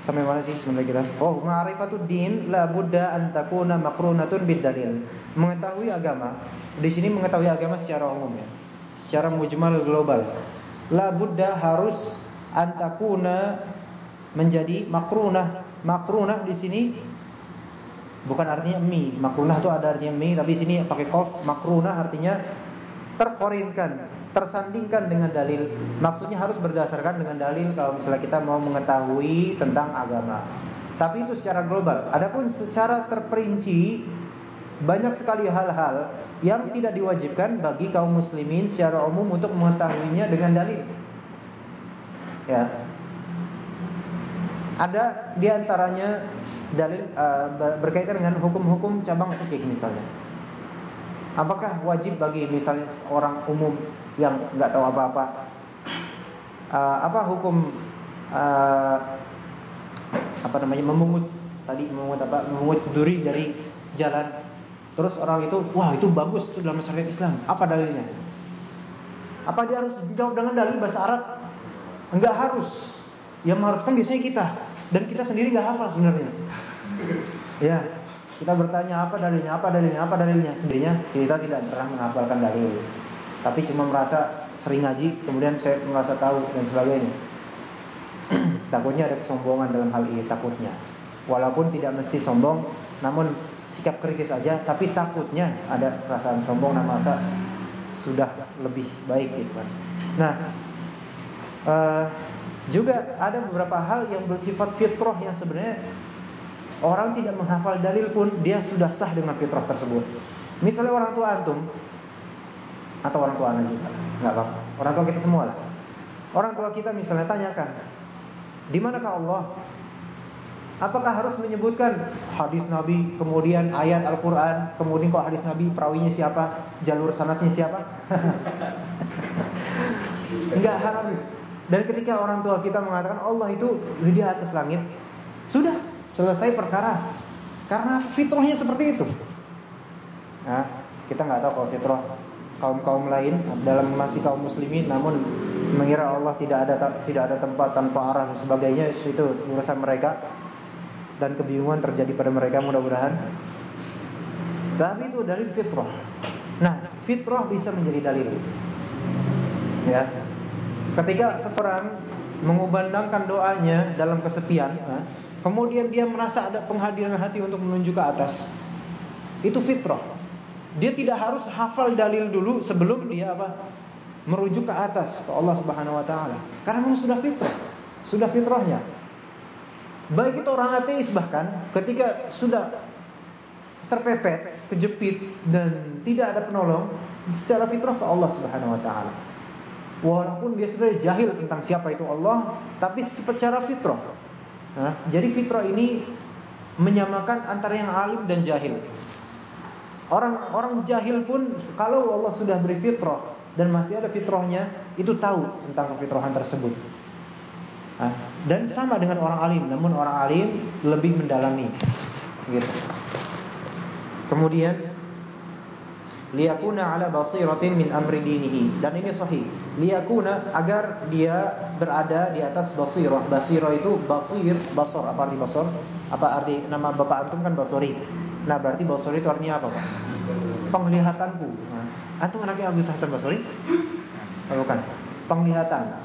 sampai mana sih sebenarnya kita? Oh, ma'rifatud din la budda an takuna maqrunatun bid dalil. Mengetahui agama. Di sini mengetahui agama secara umum ya. Secara mujmal global. La budda harus an takuna menjadi makrunah. Makrunah di sini bukan artinya mi. Makrunah itu ada artinya mi, tapi sini pakai kof. Makrunah artinya terkorinkan tersandingkan dengan dalil. Maksudnya harus berdasarkan dengan dalil kalau misalnya kita mau mengetahui tentang agama. Tapi itu secara global. Adapun secara terperinci banyak sekali hal-hal yang tidak diwajibkan bagi kaum muslimin secara umum untuk mengetahuinya dengan dalil. Ya. Ada di antaranya dalil uh, berkaitan dengan hukum-hukum cabang fikih misalnya. Apakah wajib bagi misalnya orang umum yang nggak tahu apa-apa uh, apa hukum uh, apa namanya memungut tadi memungut apa memungut duri dari jalan terus orang itu wah itu bagus itu dalam syariat Islam. Apa dalilnya? Apa dia harus jawab dengan dalil bahasa Arab? Enggak harus. Yang mengharuskan biasanya kita. Dan kita sendiri nggak hafal sebenarnya. Ya kita bertanya apa dalilnya, apa dalilnya, apa dalilnya. Sendirinya kita tidak pernah menghafalkan dalil. Tapi cuma merasa sering ngaji, kemudian saya merasa tahu dan sebagainya. [CLEARS THROAT] takutnya ada kesombongan dalam hal ini, takutnya. Walaupun tidak mesti sombong, namun sikap kritis saja, tapi takutnya ada perasaan sombong dan merasa sudah lebih baik gitu kan. Nah, uh, juga ada beberapa hal yang bersifat fitrah yang sebenarnya Orang tidak menghafal dalil pun dia sudah sah dengan fitrah tersebut. Misalnya orang tua antum atau orang tua anak juga, nggak apa-apa. Orang tua kita semua lah. Orang tua kita misalnya tanyakan, di manakah Allah? Apakah harus menyebutkan hadis Nabi, kemudian ayat Al-Quran, kemudian kok hadis Nabi perawinya siapa, jalur sanatnya siapa? [LAUGHS] Enggak harus. Dan ketika orang tua kita mengatakan Allah itu di atas langit, sudah selesai perkara. Karena fitrahnya seperti itu. Nah, kita nggak tahu kalau fitrah kaum-kaum lain dalam masih kaum muslimin namun mengira Allah tidak ada tidak ada tempat tanpa arah dan sebagainya itu urusan mereka dan kebingungan terjadi pada mereka mudah-mudahan. Tapi itu dalil fitrah. Nah, fitrah bisa menjadi dalil. Ya. Ketika seseorang mengubandangkan doanya dalam kesepian, nah, Kemudian dia merasa ada penghadiran hati untuk menuju ke atas. Itu fitrah. Dia tidak harus hafal dalil dulu sebelum dia apa? Merujuk ke atas ke Allah Subhanahu wa taala. Karena memang sudah fitrah. Sudah fitrahnya. Baik itu orang ateis bahkan ketika sudah terpepet, kejepit dan tidak ada penolong secara fitrah ke Allah Subhanahu wa taala. Walaupun dia sudah jahil tentang siapa itu Allah, tapi secara fitrah Nah, jadi fitrah ini menyamakan antara yang alim dan jahil. Orang orang jahil pun kalau Allah sudah beri fitrah dan masih ada fitrahnya, itu tahu tentang kefitrahan tersebut. Nah, dan sama dengan orang alim, namun orang alim lebih mendalami. Gitu. Kemudian liyakuna ala basiratin min amri dinihi. Dan ini sahih. Liyakuna agar dia berada di atas basirah. Basirah itu basir basor. Apa arti basor? Apa arti nama bapak antum kan basori? Nah berarti basori itu artinya apa pak? Penglihatanku. Nah, antum anaknya Agus Hasan Basori? Bukan. Penglihatan.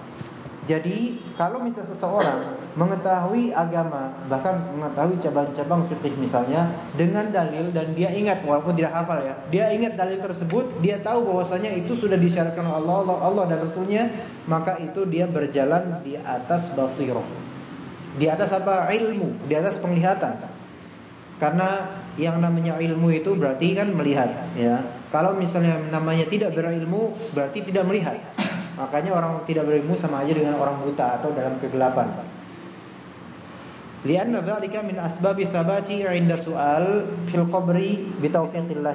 Jadi kalau misalnya seseorang mengetahui agama, bahkan mengetahui cabang-cabang fikih misalnya dengan dalil dan dia ingat walaupun tidak hafal ya, dia ingat dalil tersebut, dia tahu bahwasanya itu sudah disyaratkan oleh Allah, Allah, Allah dan Rasulnya, maka itu dia berjalan di atas basirah. Di atas apa? Ilmu, di atas penglihatan. Karena yang namanya ilmu itu berarti kan melihat, ya. Kalau misalnya namanya tidak berilmu, berarti tidak melihat. Makanya orang tidak berilmu sama aja dengan orang buta atau dalam kegelapan. Lianna dzalika min asbabi thabati 'inda su'al fil bi taufiqillah.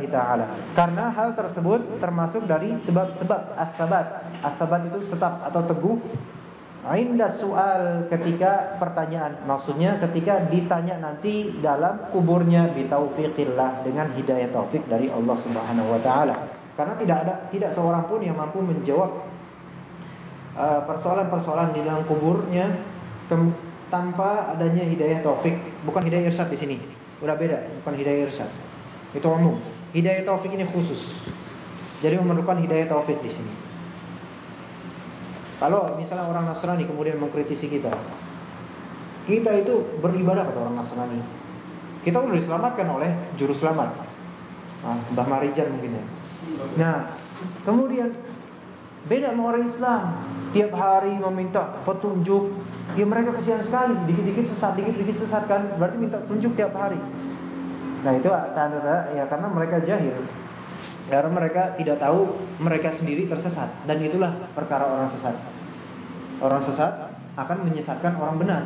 Karena hal tersebut termasuk dari sebab-sebab as-sabat. Itu tetap atau teguh Inda su'al ketika pertanyaan Maksudnya ketika ditanya nanti dalam kuburnya Bitaufiqillah dengan hidayah taufik dari Allah subhanahu wa ta'ala Karena tidak ada tidak seorang pun yang mampu menjawab Uh, persoalan-persoalan di dalam kuburnya tanpa adanya hidayah taufik, bukan hidayah irsyad di sini. Udah beda, bukan hidayah irsyad. Itu umum. Hidayah taufik ini khusus. Jadi memerlukan hidayah taufik di sini. Kalau misalnya orang Nasrani kemudian mengkritisi kita, kita itu beribadah kata orang Nasrani. Kita sudah diselamatkan oleh juru selamat. Nah, Mbah Marijan mungkin ya. Nah, kemudian beda sama orang Islam. Tiap hari meminta petunjuk. Ya mereka kasihan sekali, dikit-dikit sesat, dikit-dikit sesat kan. Berarti minta petunjuk tiap hari. Nah, itu tanda-tanda ya karena mereka jahil. Karena mereka tidak tahu mereka sendiri tersesat dan itulah perkara orang sesat. Orang sesat akan menyesatkan orang benar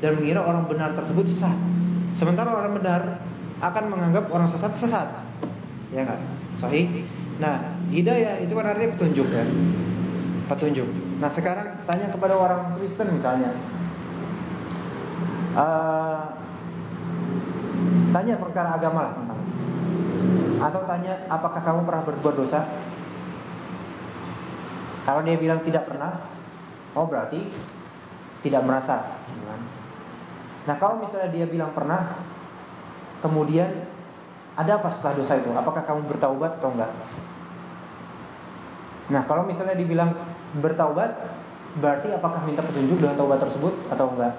dan mengira orang benar tersebut sesat. Sementara orang benar akan menganggap orang sesat sesat. Ya enggak? Sahih. Nah, hidayah itu kan artinya petunjuk ya petunjuk. Nah sekarang tanya kepada orang Kristen misalnya, uh, tanya perkara agama lah tentang, atau tanya apakah kamu pernah berbuat dosa? Kalau dia bilang tidak pernah, oh berarti tidak merasa. Nah kalau misalnya dia bilang pernah, kemudian ada apa setelah dosa itu? Apakah kamu bertaubat atau enggak? Nah kalau misalnya dibilang bertaubat berarti apakah minta petunjuk dengan taubat tersebut atau enggak?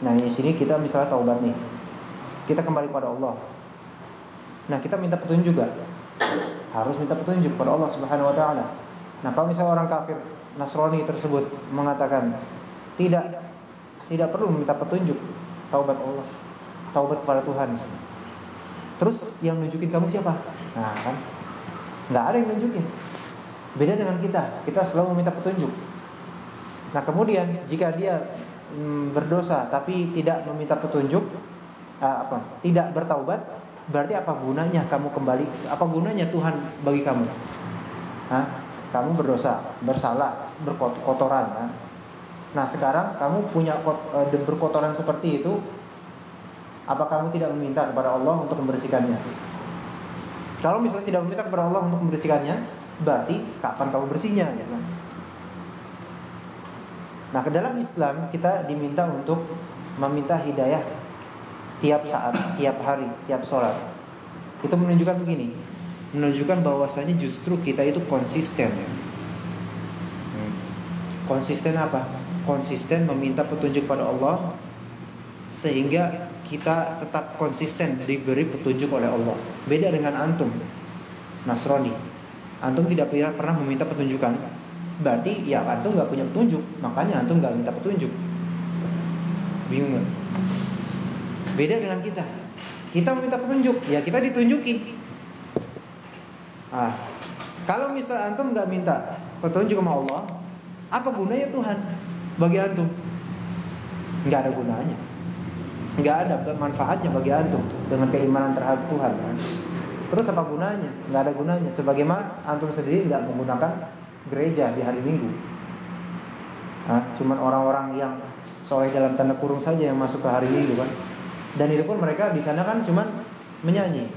Nah di sini kita misalnya taubat nih, kita kembali pada Allah. Nah kita minta petunjuk juga, harus minta petunjuk pada Allah Subhanahu Wa Taala. Nah kalau misalnya orang kafir Nasrani tersebut mengatakan tidak tidak perlu minta petunjuk taubat Allah, taubat kepada Tuhan. Terus yang nunjukin kamu siapa? Nah kan, nggak ada yang nunjukin. Beda dengan kita, kita selalu meminta petunjuk. Nah kemudian jika dia mm, berdosa tapi tidak meminta petunjuk, uh, apa? Tidak bertaubat, berarti apa gunanya kamu kembali? Apa gunanya Tuhan bagi kamu? Hah? Kamu berdosa, bersalah, berkotoran. Kan? Nah sekarang kamu punya uh, berkotoran seperti itu, apa kamu tidak meminta kepada Allah untuk membersihkannya? Kalau misalnya tidak meminta kepada Allah untuk membersihkannya, berarti kapan kamu bersihnya gitu. Nah, ke dalam Islam kita diminta untuk meminta hidayah tiap saat, tiap hari, tiap sholat. Itu menunjukkan begini, menunjukkan bahwasanya justru kita itu konsisten ya. Hmm. Konsisten apa? Konsisten meminta petunjuk pada Allah sehingga kita tetap konsisten diberi petunjuk oleh Allah. Beda dengan antum Nasrani antum tidak pernah meminta petunjukan, berarti ya antum nggak punya petunjuk, makanya antum nggak minta petunjuk. Bingung Beda dengan kita. Kita meminta petunjuk, ya kita ditunjuki. Ah, kalau misal antum nggak minta petunjuk sama Allah, apa gunanya Tuhan bagi antum? Nggak ada gunanya. Nggak ada manfaatnya bagi antum dengan keimanan terhadap Tuhan. Terus apa gunanya? Nggak ada gunanya. Sebagaimana antum sendiri tidak menggunakan gereja di hari Minggu. Nah, cuman orang-orang yang soleh dalam tanda kurung saja yang masuk ke hari Minggu kan. Dan itu pun mereka di sana kan cuman menyanyi.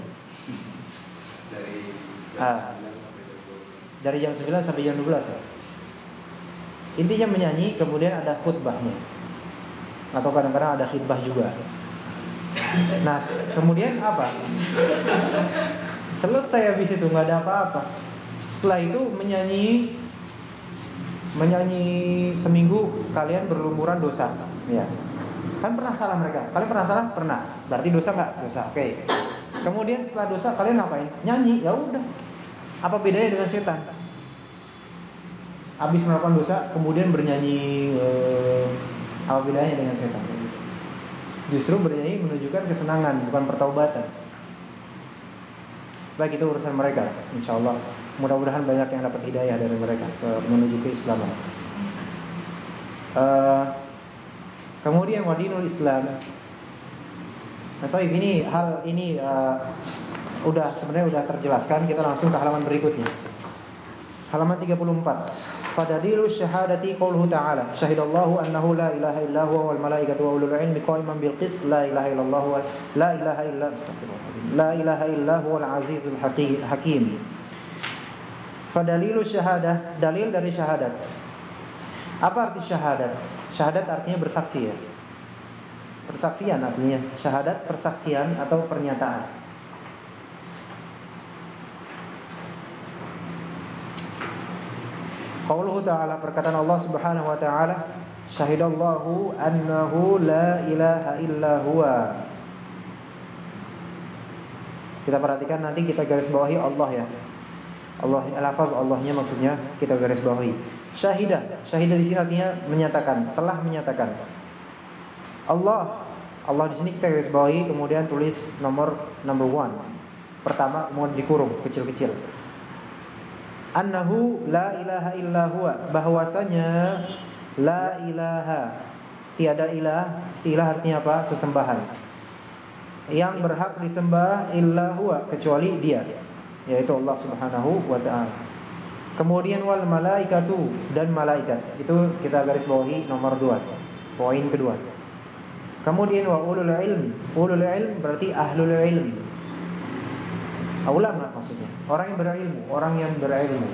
Dari ah, dari jam 9 sampai jam 12 ya. Intinya menyanyi, kemudian ada khutbahnya. Atau kadang-kadang ada khutbah juga. Nah, kemudian apa? Selesai habis itu nggak ada apa-apa. Setelah itu menyanyi menyanyi seminggu kalian berlumuran dosa. Ya. Kan pernah salah mereka. Kalian pernah salah? Pernah. Berarti dosa nggak? Dosa. Oke. Okay. Kemudian setelah dosa kalian ngapain? Nyanyi. Ya udah. Apa bedanya dengan setan? Habis melakukan dosa kemudian bernyanyi eh, apa bedanya dengan setan? Justru bernyanyi menunjukkan kesenangan, bukan pertaubatan. Baik itu urusan mereka, insya Allah. Mudah-mudahan banyak yang dapat hidayah dari mereka ke, menuju keislaman. Uh, kemudian wadinul Islam. Atau ini hal ini uh, udah sebenarnya udah terjelaskan. Kita langsung ke halaman berikutnya halaman 34. Fadadilu syahadati qauluhu ta'ala syahidallahu annahu la ilaha illahu wal malaikatu wa ulul ilmi qa'iman bil qist la ilaha Illallahu. wa la ilaha illa la ilaha illahu wal azizul hakim. Fadalilu syahadah, dalil dari syahadat. Apa arti syahadat? Syahadat artinya bersaksi ya. Persaksian aslinya, syahadat persaksian atau pernyataan. Qauluhu ta'ala perkataan Allah Subhanahu wa taala, syahidallahu annahu la ilaha illa huwa. Kita perhatikan nanti kita garis bawahi Allah ya. Allah lafaz Allahnya maksudnya kita garis bawahi. Syahidah, syahidah di sini artinya menyatakan, telah menyatakan. Allah, Allah di sini kita garis bawahi kemudian tulis nomor number one. Pertama kemudian dikurung kecil-kecil annahu la ilaha illa huwa. Bahwasanya la ilaha tiada ilah ilah artinya apa? Sesembahan. Yang berhak disembah illa huwa kecuali dia yaitu Allah Subhanahu wa taala. Kemudian wal malaikatu dan malaikat. Itu kita garis bawahi nomor dua poin kedua. Kemudian wa ulul ilm. Ulul ilm berarti ahlul ilm. Ulama orang yang berilmu orang yang berilmu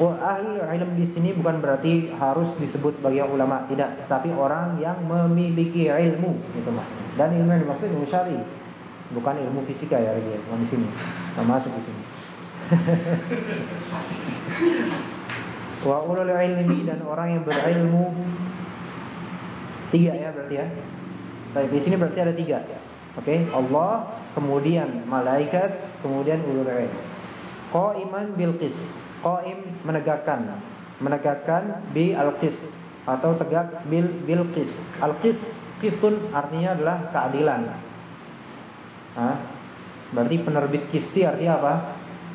Oh, ahli ilmu di sini bukan berarti harus disebut sebagai ulama, tidak, tapi orang yang memiliki ilmu itu mas. Dan ilmu yang dimaksud ilmu syar'i, bukan ilmu fisika ya, dia, di sini, nggak masuk di sini. [LAUGHS] Wa ulul ilmi dan orang yang berilmu tiga ya berarti ya. Tapi di sini berarti ada tiga. Oke, okay? Allah, kemudian malaikat, kemudian ulul ilm. Qaiman bil qist. Qaim menegakkan. Menegakkan bi al qist atau tegak bil bil qist. Al qist qistun artinya adalah keadilan. Hah? Berarti penerbit kisti artinya apa?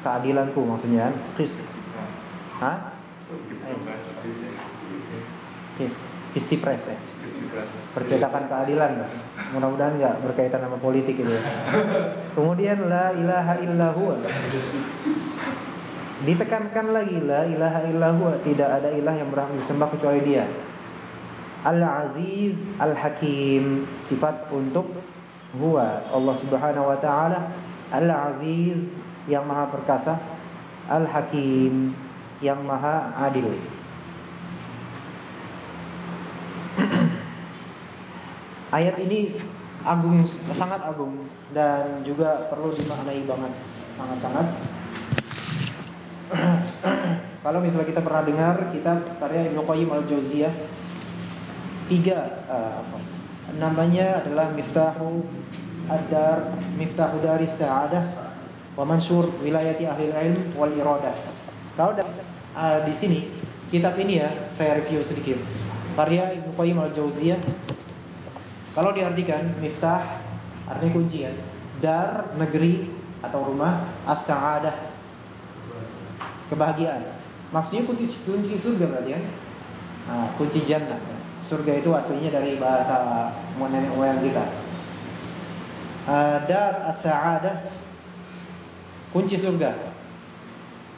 Keadilanku maksudnya kan? Qist. Hah? Qist. Kisti press ya. Percetakan keadilan. Mudah-mudahan nggak berkaitan sama politik itu. Kemudian la ilaha illahu. Ditekankan lagi la ilaha illahu, tidak ada ilah yang berhak disembah kecuali Dia. Al-Aziz Al-Hakim, sifat untuk huwa Allah Subhanahu wa taala Al-Aziz yang maha perkasa, Al-Hakim yang maha adil. Ayat ini agung sangat agung dan juga perlu dimaknai banget sangat-sangat. [CLEARS THROAT] Kalau misalnya kita pernah dengar kitab karya Ibnu Qayyim Al-Jauziyah tiga uh, namanya adalah Miftahu Ad-Dar Miftahu Daris Sa'adah wa Mansur Wilayati Ahli Ilm wal Iradah. Kalau uh, di sini kitab ini ya saya review sedikit. Karya Ibnu Qayyim Al-Jauziyah kalau diartikan miftah artinya kunci ya. Dar negeri atau rumah as-sa'adah kebahagiaan. Maksudnya kunci kunci surga berarti kan? Nah, kunci jannah. Surga itu aslinya dari bahasa nenek moyang kita. Uh, dar as-sa'adah kunci surga.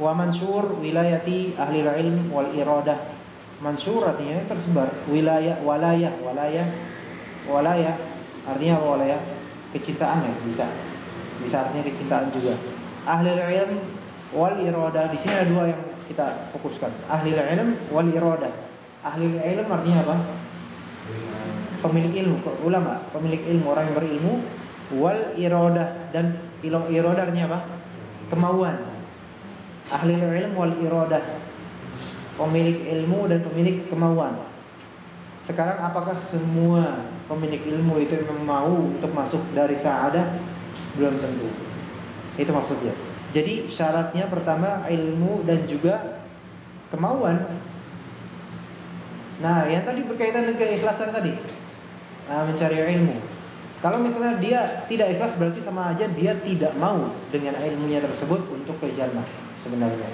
Wa mansur wilayati ahli ilm wal iradah. Mansur artinya tersebar wilayah walayah walayah Walayah artinya apa walayah? Kecintaan ya bisa. Bisa artinya kecintaan juga. Ahli ilm wal iradah. Di sini ada dua yang kita fokuskan. Ahli ilm wal iradah. Ahli ilm artinya apa? Pemilik ilmu, ulama, pemilik ilmu, orang yang berilmu wal iradah dan iradah artinya apa? Kemauan. Ahli ilm wal iradah. Pemilik ilmu dan pemilik kemauan. Sekarang apakah semua pemilik ilmu itu memang mau untuk masuk dari sa'adah? Belum tentu. Itu maksudnya. Jadi syaratnya pertama ilmu dan juga kemauan. Nah, yang tadi berkaitan dengan keikhlasan tadi. Nah, mencari ilmu. Kalau misalnya dia tidak ikhlas berarti sama aja dia tidak mau dengan ilmunya tersebut untuk ke jannah sebenarnya.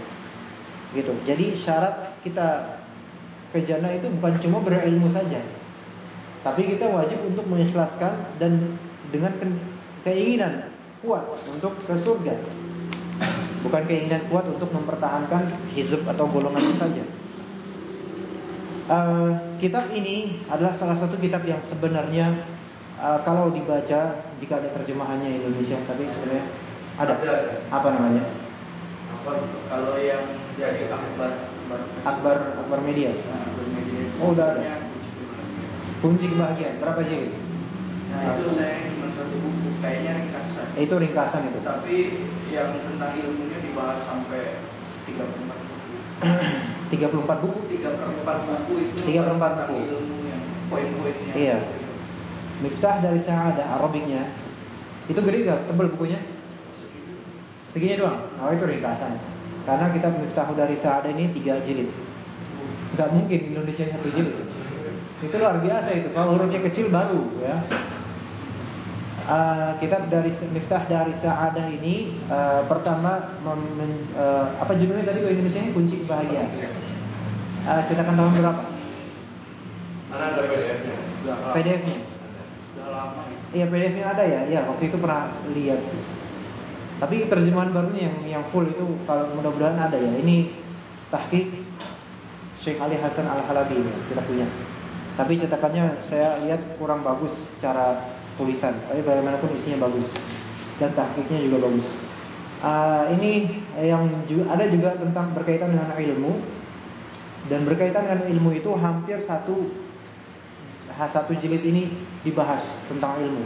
Gitu. Jadi syarat kita ke jannah itu bukan cuma berilmu saja. Tapi kita wajib untuk mengikhlaskan dan dengan keinginan kuat untuk ke surga. Bukan keinginan kuat untuk mempertahankan hizb atau golongan saja. Uh, kitab ini adalah salah satu kitab yang sebenarnya uh, kalau dibaca jika ada terjemahannya Indonesia, tapi sebenarnya ada. Apa namanya?
Apa kalau yang jadi akbar
Akbar Akbar Media. Oh, udah ada. Kunci kebahagiaan. Berapa jilid?
Nah, itu saya cuma satu buku, kayaknya ringkasan.
Itu ringkasan itu.
Tapi yang tentang ilmunya dibahas sampai 34 buku. [CLEARS THROAT]
34 buku.
34 buku itu
34
tentang
buku.
ilmu yang poin-poinnya.
Iya. Miftah dari Sa'adah Arabiknya. Itu gede gak? Tebel bukunya? Segini doang. Oh itu ringkasan. Karena kitab Miftah dari Sa'adah ini 3 jilid. Gak mungkin Indonesia satu jilid. Itu luar biasa itu. Kalau hurufnya kecil baru ya. Uh, kitab dari Miftah dari Sa'adah ini uh, pertama mem, uh, apa judulnya tadi bahasa Indonesia kunci kebahagiaan. Uh, cetakan tahun berapa?
Mana ada PDF-nya?
PDF-nya. Iya PDF-nya ada ya. Ya waktu itu pernah lihat sih. Tapi terjemahan barunya yang yang full itu kalau mudah-mudahan ada ya. Ini tahqiq Syekh Ali Hasan Al Halabi ini kita punya. Tapi cetakannya saya lihat kurang bagus secara tulisan. Tapi bagaimanapun isinya bagus dan tahqiqnya juga bagus. Uh, ini yang juga, ada juga tentang berkaitan dengan ilmu dan berkaitan dengan ilmu itu hampir satu satu jilid ini dibahas tentang ilmu.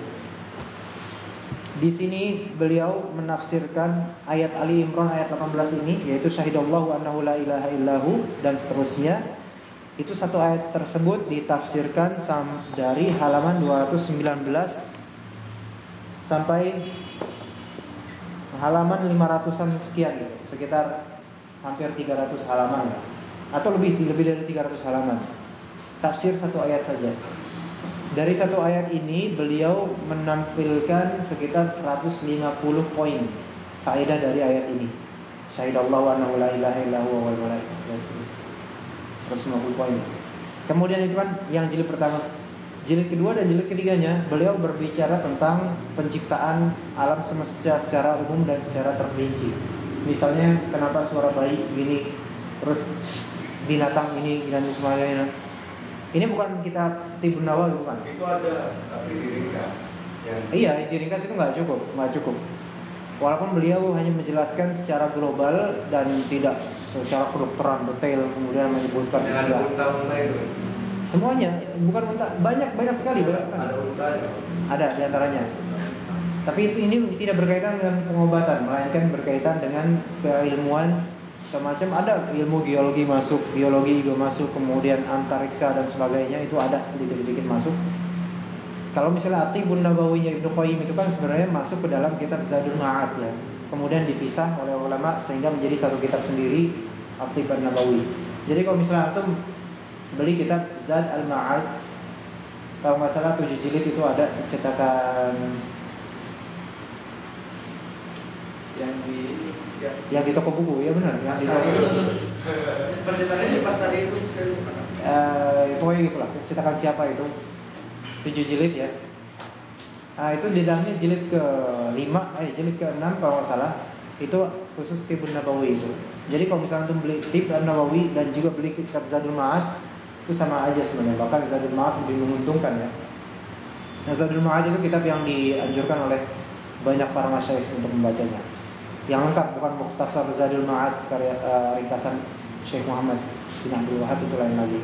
Di sini beliau menafsirkan ayat Ali Imran ayat 18 ini yaitu syahidallahu annahu la ilaha illahu dan seterusnya. Itu satu ayat tersebut ditafsirkan dari halaman 219 sampai halaman 500-an sekian gitu, sekitar hampir 300 halaman atau lebih lebih dari 300 halaman. Tafsir satu ayat saja. Dari satu ayat ini beliau menampilkan sekitar 150 poin faedah dari ayat ini. Syahidallahu annahu la ilaha illahu wa wal malaikatu dan seterusnya. 150 poin. Kemudian itu kan yang jilid pertama. Jilid kedua dan jilid ketiganya beliau berbicara tentang penciptaan alam semesta secara umum dan secara terperinci. Misalnya kenapa suara bayi begini, terus binatang ini dan sebagainya. Ini bukan kita Tibun Nawawi bukan.
Itu ada tapi diringkas.
Yang... Iya, diringkas itu nggak cukup, nggak cukup. Walaupun beliau hanya menjelaskan secara global dan tidak secara kedokteran detail kemudian menyebutkan
Yang ada unta-unta itu.
Semuanya, bukan unta, banyak banyak sekali, banyak sekali.
Ada untanya.
Ada di antaranya. Tapi itu ini tidak berkaitan dengan pengobatan, melainkan berkaitan dengan keilmuan semacam ada ilmu geologi masuk, biologi juga masuk, kemudian antariksa dan sebagainya itu ada sedikit-sedikit masuk. Kalau misalnya Atibun Nabawinya Ibnu Qayyim itu kan sebenarnya masuk ke dalam kitab Zadul Ma'ad ya. Kemudian dipisah oleh ulama sehingga menjadi satu kitab sendiri Atibun Nabawi. Jadi kalau misalnya antum beli kitab Zad Al-Ma'ad kalau nggak salah 7 jilid itu ada cetakan
yang di ya.
yang di toko buku ya benar yang di toko
itu. [LAUGHS] Percetakannya di pasar itu
eh pokoknya gitulah cetakan siapa itu 7 jilid ya Nah itu di dalamnya jilid ke 5 eh jilid ke 6 kalau nggak salah itu khusus Tibun Nabawi itu. Jadi kalau misalnya antum beli Tib Nabawi dan juga beli kitab Zadul Ma'ad itu sama aja sebenarnya. Bahkan Zadul Ma'ad lebih menguntungkan ya. Nah Zadul Ma'ad itu kitab yang dianjurkan oleh banyak para masyayikh untuk membacanya. Yang lengkap bukan Mukhtasar Zadul Ma'ad karya uh, ringkasan Syekh Muhammad bin Abdul Wahab itu lain lagi.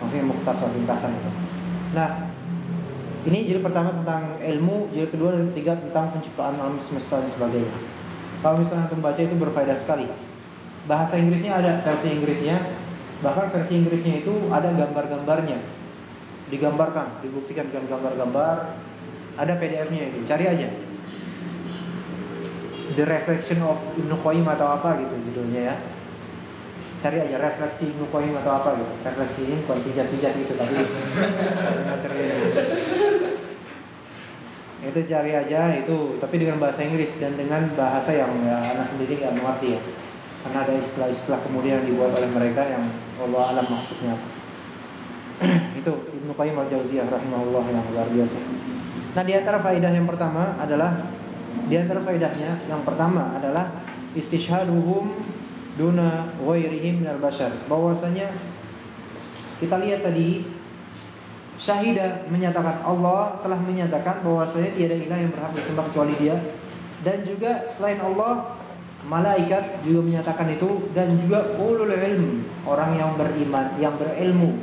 Maksudnya Mukhtasar ringkasan itu. Nah, ini jilid pertama tentang ilmu, jilid kedua dan ketiga tentang penciptaan alam semesta dan sebagainya. Kalau misalnya antum baca itu berfaedah sekali. Bahasa Inggrisnya ada versi Inggrisnya, bahkan versi Inggrisnya itu ada gambar-gambarnya. Digambarkan, dibuktikan dengan gambar-gambar. Ada PDF-nya itu, cari aja. The Reflection of Ibnu Qayyim atau apa gitu judulnya ya. Cari aja refleksi Ibnu Qayyim atau apa gitu. Refleksi ini bukan pijat-pijat gitu tapi [LAUGHS] itu cari aja itu tapi dengan bahasa Inggris dan dengan bahasa yang ya anak sendiri nggak mengerti ya karena ada istilah-istilah kemudian yang dibuat oleh mereka yang Allah alam maksudnya [CLEARS THROAT] itu Ibnu Qayyim al-Jauziyah rahimahullah yang luar biasa nah di antara faidah yang pertama adalah di antara faidahnya yang pertama adalah istishhaduhum duna ghairihim minal bashar. Bahwasanya kita lihat tadi Syahidah menyatakan Allah telah menyatakan bahwasanya tiada ilah yang berhak disembah kecuali Dia. Dan juga selain Allah malaikat juga menyatakan itu. Dan juga ulul ilm orang yang beriman yang berilmu.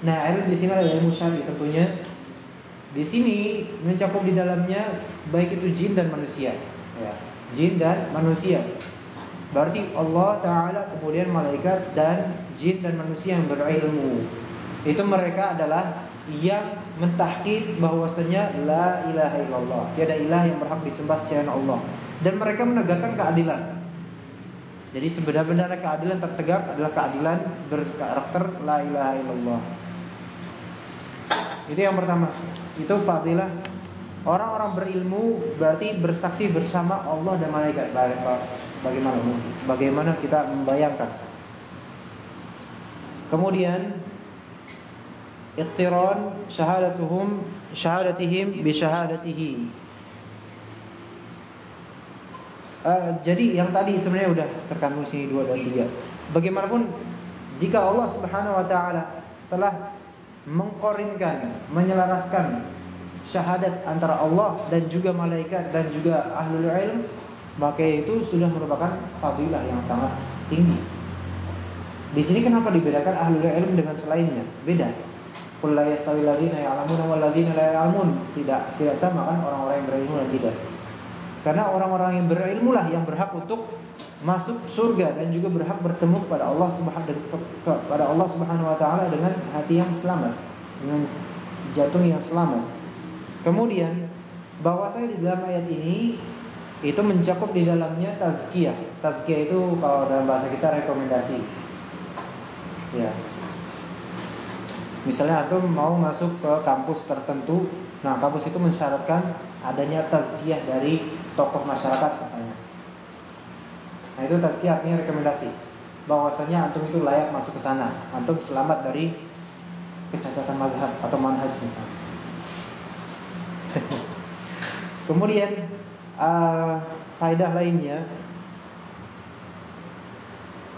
Nah, ilmu di sini adalah ilmu syar'i tentunya. Di sini mencakup di dalamnya baik itu jin dan manusia. Ya, jin dan manusia. Berarti Allah Taala kemudian malaikat dan jin dan manusia yang berilmu. Itu mereka adalah yang mentahqiq bahwasanya la ilaha illallah, tiada ilah yang berhak disembah selain Allah. Dan mereka menegakkan keadilan. Jadi sebenar-benarnya keadilan tertegak adalah keadilan berkarakter la ilaha illallah. Itu yang pertama. Itu fadilah orang-orang berilmu berarti bersaksi bersama Allah dan malaikat. Bagaimana bagaimana kita membayangkan? Kemudian iqtiran syahadatuhum syahadatihim bi syahadatihi. Uh, jadi yang tadi sebenarnya udah terkandung sini dua dan tiga. Bagaimanapun jika Allah Subhanahu wa taala telah mengkorinkan, menyelaraskan syahadat antara Allah dan juga malaikat dan juga ahlul ilm, maka itu sudah merupakan fadilah yang sangat tinggi. Di sini kenapa dibedakan ahlul ilm dengan selainnya? Beda. Tidak, tidak sama kan orang-orang yang berilmu dan tidak. Karena orang-orang yang berilmu lah yang berhak untuk masuk surga dan juga berhak bertemu kepada Allah Subhanahu kepada Allah Subhanahu wa taala dengan hati yang selamat, dengan jantung yang selamat. Kemudian bahwasanya di dalam ayat ini itu mencakup di dalamnya tazkiyah. Tazkiyah itu kalau dalam bahasa kita rekomendasi. Ya. Misalnya antum mau masuk ke kampus tertentu, nah kampus itu mensyaratkan adanya tazkiyah dari tokoh masyarakat misalnya. Nah itu tazkiyah artinya rekomendasi bahwasanya antum itu layak masuk ke sana. Antum selamat dari kecacatan mazhab atau manhaj misalnya. [LAUGHS] Kemudian uh, faedah lainnya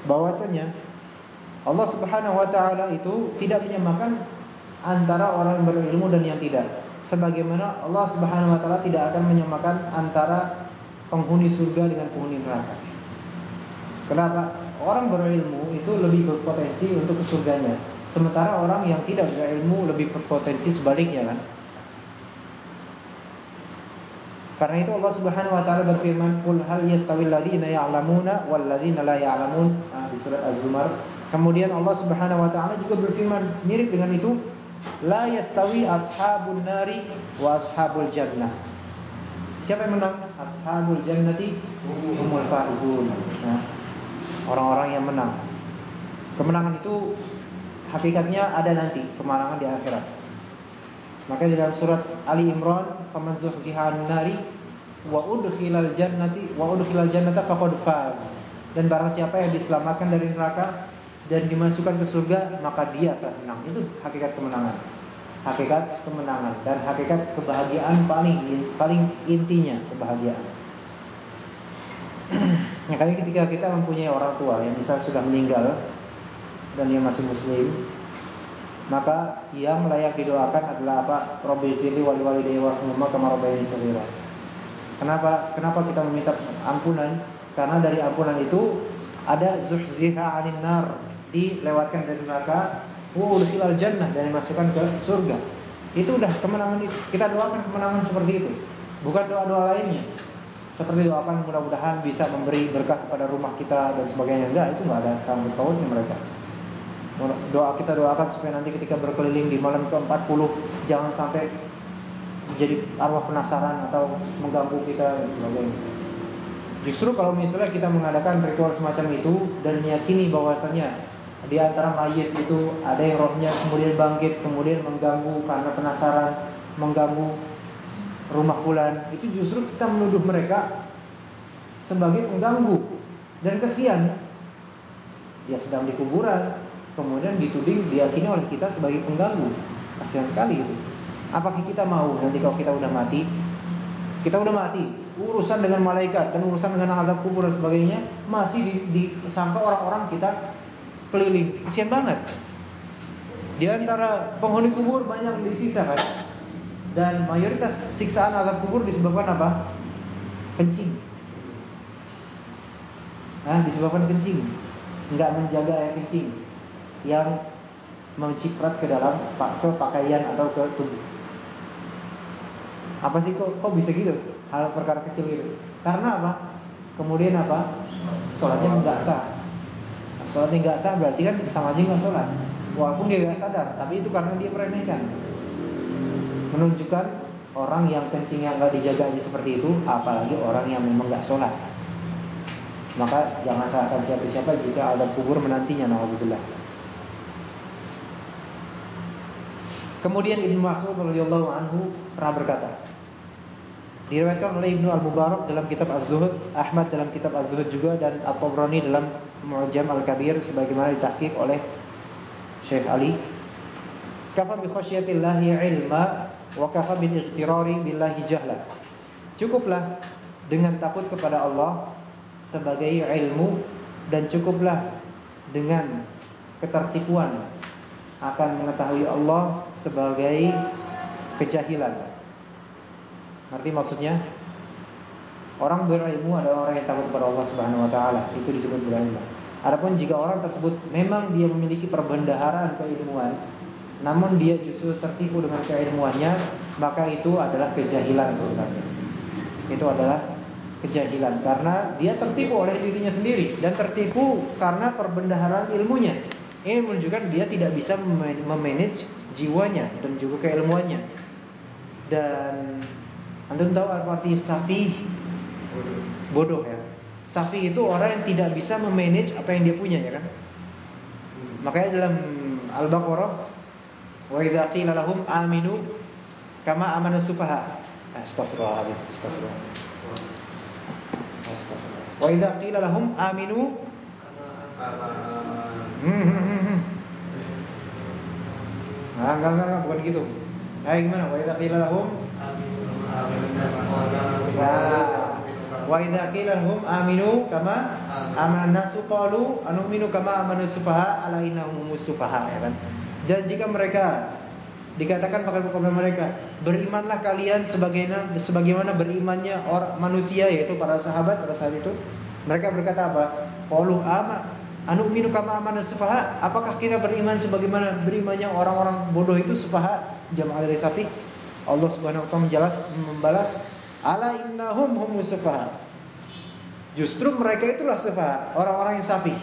bahwasanya Allah Subhanahu wa taala itu tidak menyamakan antara orang yang berilmu dan yang tidak. Sebagaimana Allah Subhanahu wa taala tidak akan menyamakan antara penghuni surga dengan penghuni neraka. Kenapa? Orang berilmu itu lebih berpotensi untuk ke surganya. Sementara orang yang tidak berilmu lebih berpotensi sebaliknya kan. Karena itu Allah Subhanahu wa taala berfirman, "Qul hal yastawil ladzina ya'lamuna wal ladzina la ya'lamun?" Nah, di surat Az-Zumar. Kemudian Allah Subhanahu wa taala juga berfirman mirip dengan itu, "La yastawi ashabun nari wa ashabul jannah." Siapa yang menang? Ashabul jannati humul faizun. Nah, yang menang. Kemenangan itu hakikatnya ada nanti, kemenangan di akhirat. Maka di dalam surat Ali Imran, "Faman zuhziha nari wa udkhilal jannati wa udkhilal jannata faqad faz." Dan barang siapa yang diselamatkan dari neraka dan dimasukkan ke surga, maka dia telah menang. Itu hakikat kemenangan. Hakikat kemenangan dan hakikat kebahagiaan paling paling intinya kebahagiaan. [CLEARS THROAT] Ya kali ketika kita mempunyai orang tua yang bisa sudah meninggal dan dia masih muslim, maka yang layak didoakan adalah apa? Robbi fili wali wali dewa warhamhuma kama rabbayani shaghira. Kenapa? Kenapa kita meminta ampunan? Karena dari ampunan itu ada zuhziha 'anil nar, dilewatkan dari neraka, udkhilal jannah dan dimasukkan ke surga. Itu udah kemenangan kita doakan kemenangan seperti itu. Bukan doa-doa lainnya. Seperti doakan mudah-mudahan bisa memberi berkah kepada rumah kita dan sebagainya. Enggak, itu enggak ada sangkut pautnya mereka. Doa kita doakan supaya nanti ketika berkeliling di malam ke-40 jangan sampai jadi arwah penasaran atau mengganggu kita dan sebagainya. Justru kalau misalnya kita mengadakan ritual semacam itu dan meyakini bahwasanya di antara mayit itu ada yang rohnya kemudian bangkit, kemudian mengganggu karena penasaran, mengganggu rumah bulan itu justru kita menuduh mereka sebagai pengganggu dan kesian. Dia sedang di kuburan kemudian dituding diyakini oleh kita sebagai pengganggu. Kasihan sekali itu. Apakah kita mau nanti kalau kita udah mati? Kita udah mati urusan dengan malaikat dan urusan dengan azab kubur dan sebagainya masih disangka orang-orang kita keliling. Kesian banget. Di antara penghuni kubur banyak yang disisa kan dan mayoritas siksaan azab kubur disebabkan apa? Kencing. Nah, disebabkan kencing. Enggak menjaga air kencing. Yang menciprat ke dalam ke pakaian atau ke tubuh. Apa sih kok kok bisa gitu? Hal perkara kecil gitu. Karena apa? Kemudian apa? Sholatnya nggak sah. Sholatnya nggak sah berarti kan sama aja nggak sholat. Walaupun dia nggak sadar, tapi itu karena dia meremehkan. Menunjukkan orang yang kencing yang nggak dijaga aja seperti itu, apalagi orang yang memang nggak sholat. Maka jangan salahkan siapa-siapa jika ada kubur menantinya, naudzubillah. Kemudian Ibnu Mas'ud radhiyallahu anhu pernah berkata, diriwayatkan oleh Ibnu Al-Mubarak dalam kitab Az-Zuhud, Ahmad dalam kitab Az-Zuhud juga dan At-Tabrani dalam Mu'jam Al-Kabir sebagaimana ditahqiq oleh Syekh Ali. Kafa bi khasyatillahi ilma ightirari billahi. Cukuplah dengan takut kepada Allah sebagai ilmu dan cukuplah dengan ketertipuan akan mengetahui Allah sebagai kejahilan. Arti maksudnya orang berilmu adalah orang yang takut kepada Allah Subhanahu wa taala, itu disebut berilmu. Adapun jika orang tersebut memang dia memiliki perbendaharaan keilmuan, namun dia justru tertipu dengan keilmuannya, maka itu adalah kejahilan sebenarnya. Itu adalah kejahilan karena dia tertipu oleh dirinya sendiri dan tertipu karena perbendaharaan ilmunya. Ini menunjukkan dia tidak bisa memanage jiwanya dan juga keilmuannya. Dan antum tahu apa arti safi? Bodoh ya. Safi itu orang yang tidak bisa memanage apa yang dia punya ya kan? Makanya dalam Al-Baqarah wa idza qila lahum aminu kama amana sufaha. Astagfirullahaladzim, astagfirullah. Astagfirullah. Wa idza qila lahum aminu Hmm, hmm, hmm, hmm. Nah, enggak, enggak, bukan gitu. Nah, gimana? Wa idza qila lahum Wa idza qila lahum aminu kama amana nasu qalu anu'minu kama amanu sufaha ala innahum sufaha ya kan. Dan jika mereka dikatakan kepada mereka, berimanlah kalian sebagaimana sebagaimana berimannya orang manusia yaitu para sahabat pada saat itu. Mereka berkata apa? Qalu ama anu'minu kama amana sufaha? Apakah kita beriman sebagaimana berimannya orang-orang bodoh itu sufaha? Jamaah dari safi. Allah Subhanahu wa taala menjelas membalas ala innahum humus. Justru mereka itulah sufaha, orang-orang yang safi.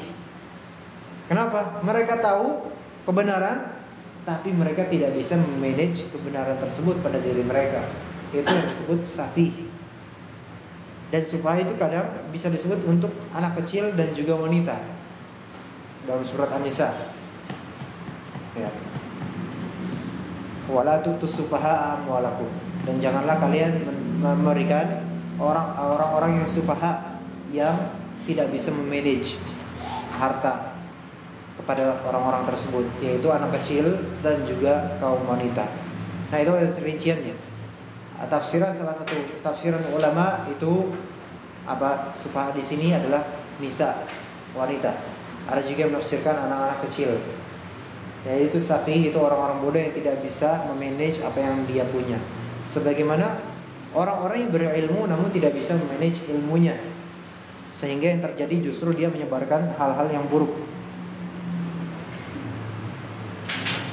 Kenapa? Mereka tahu kebenaran tapi mereka tidak bisa memanage kebenaran tersebut pada diri mereka. Itu yang disebut safi. Dan sufaha itu kadang bisa disebut untuk anak kecil dan juga wanita. Dalam surat An-Nisa. Ya. Wala tutus sufaha amwalakum. Dan janganlah kalian memberikan orang orang-orang yang sufaha yang tidak bisa memanage harta kepada orang-orang tersebut yaitu anak kecil dan juga kaum wanita. Nah, itu ada rinciannya. Tafsiran salah satu tafsiran ulama itu apa sufaha di sini adalah nisa wanita. Ada juga menafsirkan anak-anak kecil. Yaitu safi itu orang-orang bodoh yang tidak bisa memanage apa yang dia punya. Sebagaimana orang-orang yang berilmu namun tidak bisa memanage ilmunya. Sehingga yang terjadi justru dia menyebarkan hal-hal yang buruk.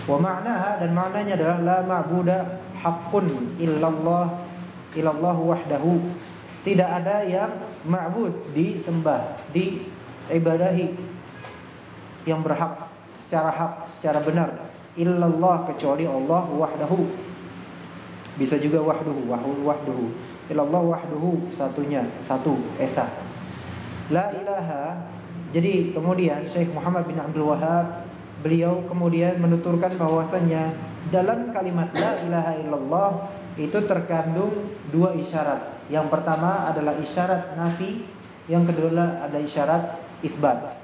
Wa ma'naha dan maknanya adalah la ma'buda haqqun illallah illallah wahdahu. Tidak ada yang ma'bud disembah, diibadahi yang berhak secara hak, secara benar illallah kecuali Allah wahdahu. Bisa juga wahduhu, wahul wahduhu. Illallah wahduhu satunya, satu esa. La ilaha. Jadi kemudian Syekh Muhammad bin Abdul Wahab beliau kemudian menuturkan bahwasannya dalam kalimat la ilaha illallah itu terkandung dua isyarat. Yang pertama adalah isyarat nafi, yang kedua ada isyarat isbat.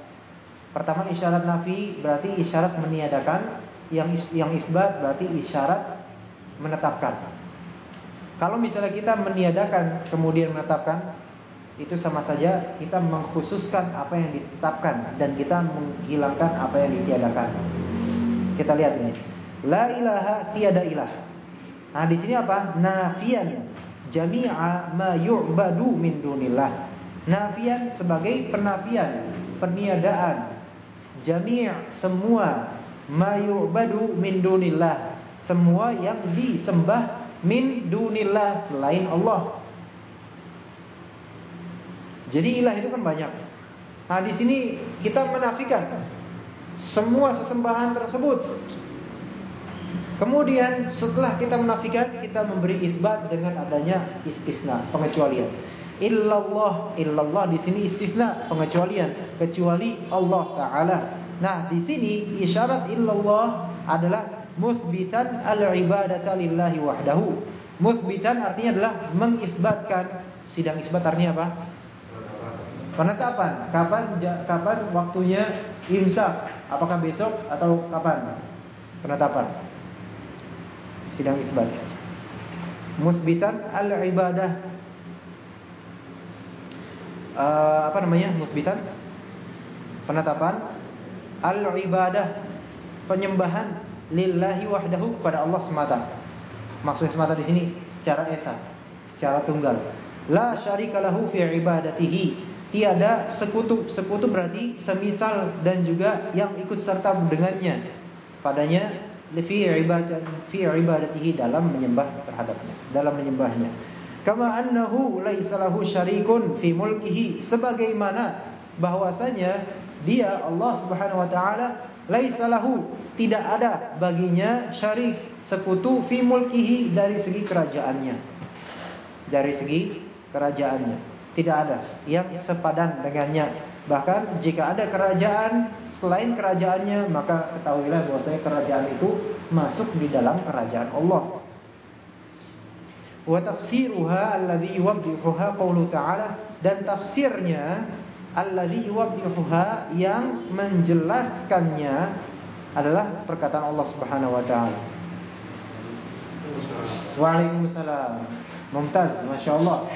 Pertama isyarat nafi berarti isyarat meniadakan, yang yang isbat berarti isyarat menetapkan. Kalau misalnya kita meniadakan kemudian menetapkan itu sama saja kita mengkhususkan apa yang ditetapkan dan kita menghilangkan apa yang ditiadakan. Kita lihat ini. La ilaha tiada ilah. Nah, di sini apa? Nafian jami'a ma yu'badu min dunillah. Nafian sebagai penafian, peniadaan. Jami' semua mayu'badu min dunillah. Semua yang disembah min dunillah selain Allah. Jadi ilah itu kan banyak. Nah, di sini kita menafikan semua sesembahan tersebut. Kemudian setelah kita menafikan, kita memberi isbat dengan adanya istisna, pengecualian. Illallah, illallah di sini istisna, pengecualian, kecuali Allah taala. Nah, di sini isyarat illallah adalah musbitan al-ibadata lillahi wahdahu. Musbitan artinya adalah mengisbatkan. Sidang isbat artinya apa? Penetapan. Kapan kapan waktunya imsak? Apakah besok atau kapan? Penetapan. Sidang isbat. Musbitan al-ibadah. Uh, apa namanya? Musbitan penetapan al-ibadah penyembahan lillahi wahdahu kepada Allah semata. Maksudnya semata di sini secara esa, secara tunggal. La syarika lahu fi ibadatihi. Tiada sekutu. Sekutu berarti semisal dan juga yang ikut serta dengannya padanya fi ibadat ibadatihi dalam menyembah terhadapnya, dalam menyembahnya. Kama annahu laisa lahu syarikun fi mulkihi sebagaimana bahwasanya dia Allah Subhanahu wa taala laisa lahu tidak ada baginya syarik sekutu fi mulkihi dari segi kerajaannya. Dari segi kerajaannya tidak ada yang sepadan dengannya. Bahkan jika ada kerajaan selain kerajaannya maka ketahuilah bahwasanya kerajaan itu masuk di dalam kerajaan Allah. Wa tafsiruha alladhi yuwaddihuha qawlu ta'ala dan tafsirnya alladhi yuwaddihuha yang menjelaskannya adalah perkataan Allah Subhanahu wa taala. Waalaikumsalam. Mumtaz, Masya Allah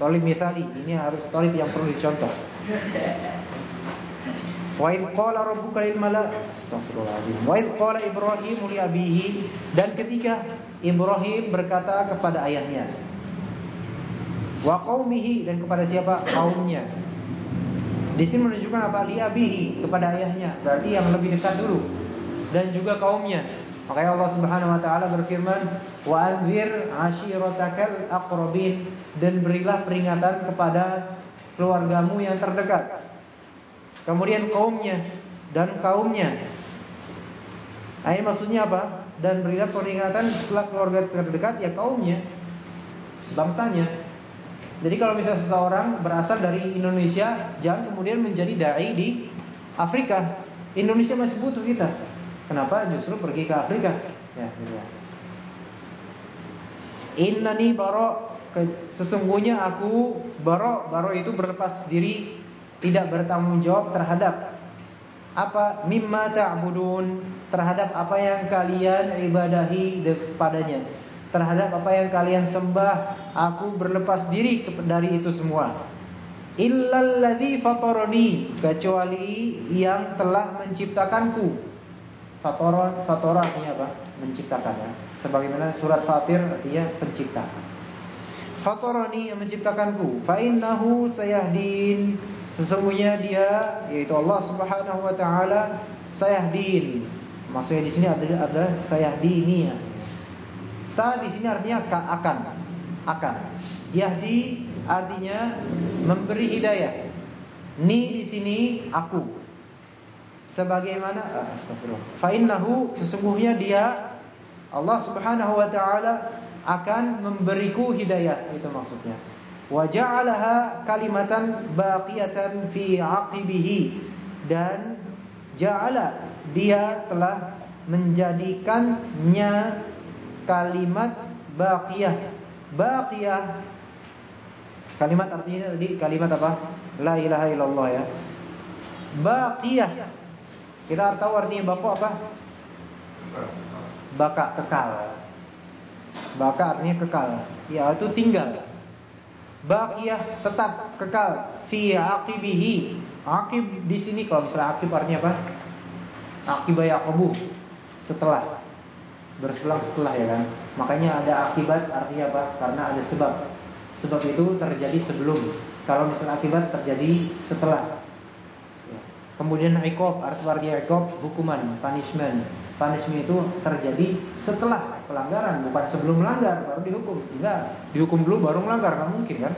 Talib mithali, ini harus talib yang perlu dicontoh Wa idh qala rabbuka lil mala Astaghfirullahaladzim Wa idh qala Ibrahim li abihi Dan ketika Ibrahim berkata kepada ayahnya Wa qawmihi Dan kepada siapa? Kaumnya Di sini menunjukkan apa? Li abihi Kepada ayahnya Berarti yang lebih dekat dulu Dan juga kaumnya Makanya Allah Subhanahu wa taala berfirman, "Wa anzir ashiratakal aqrabin" dan berilah peringatan kepada keluargamu yang terdekat. Kemudian kaumnya dan kaumnya. Nah, ini maksudnya apa? Dan berilah peringatan setelah keluarga terdekat ya kaumnya, bangsanya. Jadi kalau misalnya seseorang berasal dari Indonesia, jangan kemudian menjadi dai di Afrika. Indonesia masih butuh kita. Kenapa? Justru pergi ke Afrika? Ya, gitu ya. Innani baro sesungguhnya aku baro baro itu berlepas diri tidak bertanggung jawab terhadap apa mimma ta'budun terhadap apa yang kalian ibadahi padanya. Terhadap apa yang kalian sembah aku berlepas diri dari itu semua. Illal fatoroni kecuali yang telah menciptakanku Fatoron, fatora artinya apa? Menciptakan ya. Sebagaimana surat Fatir artinya pencipta. Fatoroni yang menciptakanku. Fa'innahu sayahdin. Sesungguhnya dia yaitu Allah Subhanahu wa taala sayahdin. Maksudnya di sini ada ada sayahdini ya. Sa di sini artinya akan akan. Yahdi artinya memberi hidayah. Ni di sini aku sebagaimana ah, astagfirullah. Fa innahu sesungguhnya dia Allah Subhanahu wa taala akan memberiku hidayah itu maksudnya. Wa ja'alaha kalimatan baqiyatan fi 'aqibihi. Dan ja'ala dia telah menjadikannya kalimat baqiyah. Baqiyah kalimat artinya tadi kalimat apa? La ilaha illallah ya. Baqiyah kita tahu artinya bako apa? Baka kekal. Baka artinya kekal. Ya itu tinggal. Baqiyah tetap kekal fi aqibihi. Aqib di sini kalau misalnya aqib artinya apa? Aqibah Yaqub setelah berselang setelah ya kan. Makanya ada akibat artinya apa? Karena ada sebab. Sebab itu terjadi sebelum. Kalau misalnya akibat terjadi setelah. Kemudian iqab, arti iqab hukuman, punishment. Punishment itu terjadi setelah pelanggaran, bukan sebelum melanggar baru dihukum. Enggak, dihukum dulu baru melanggar, nggak mungkin kan?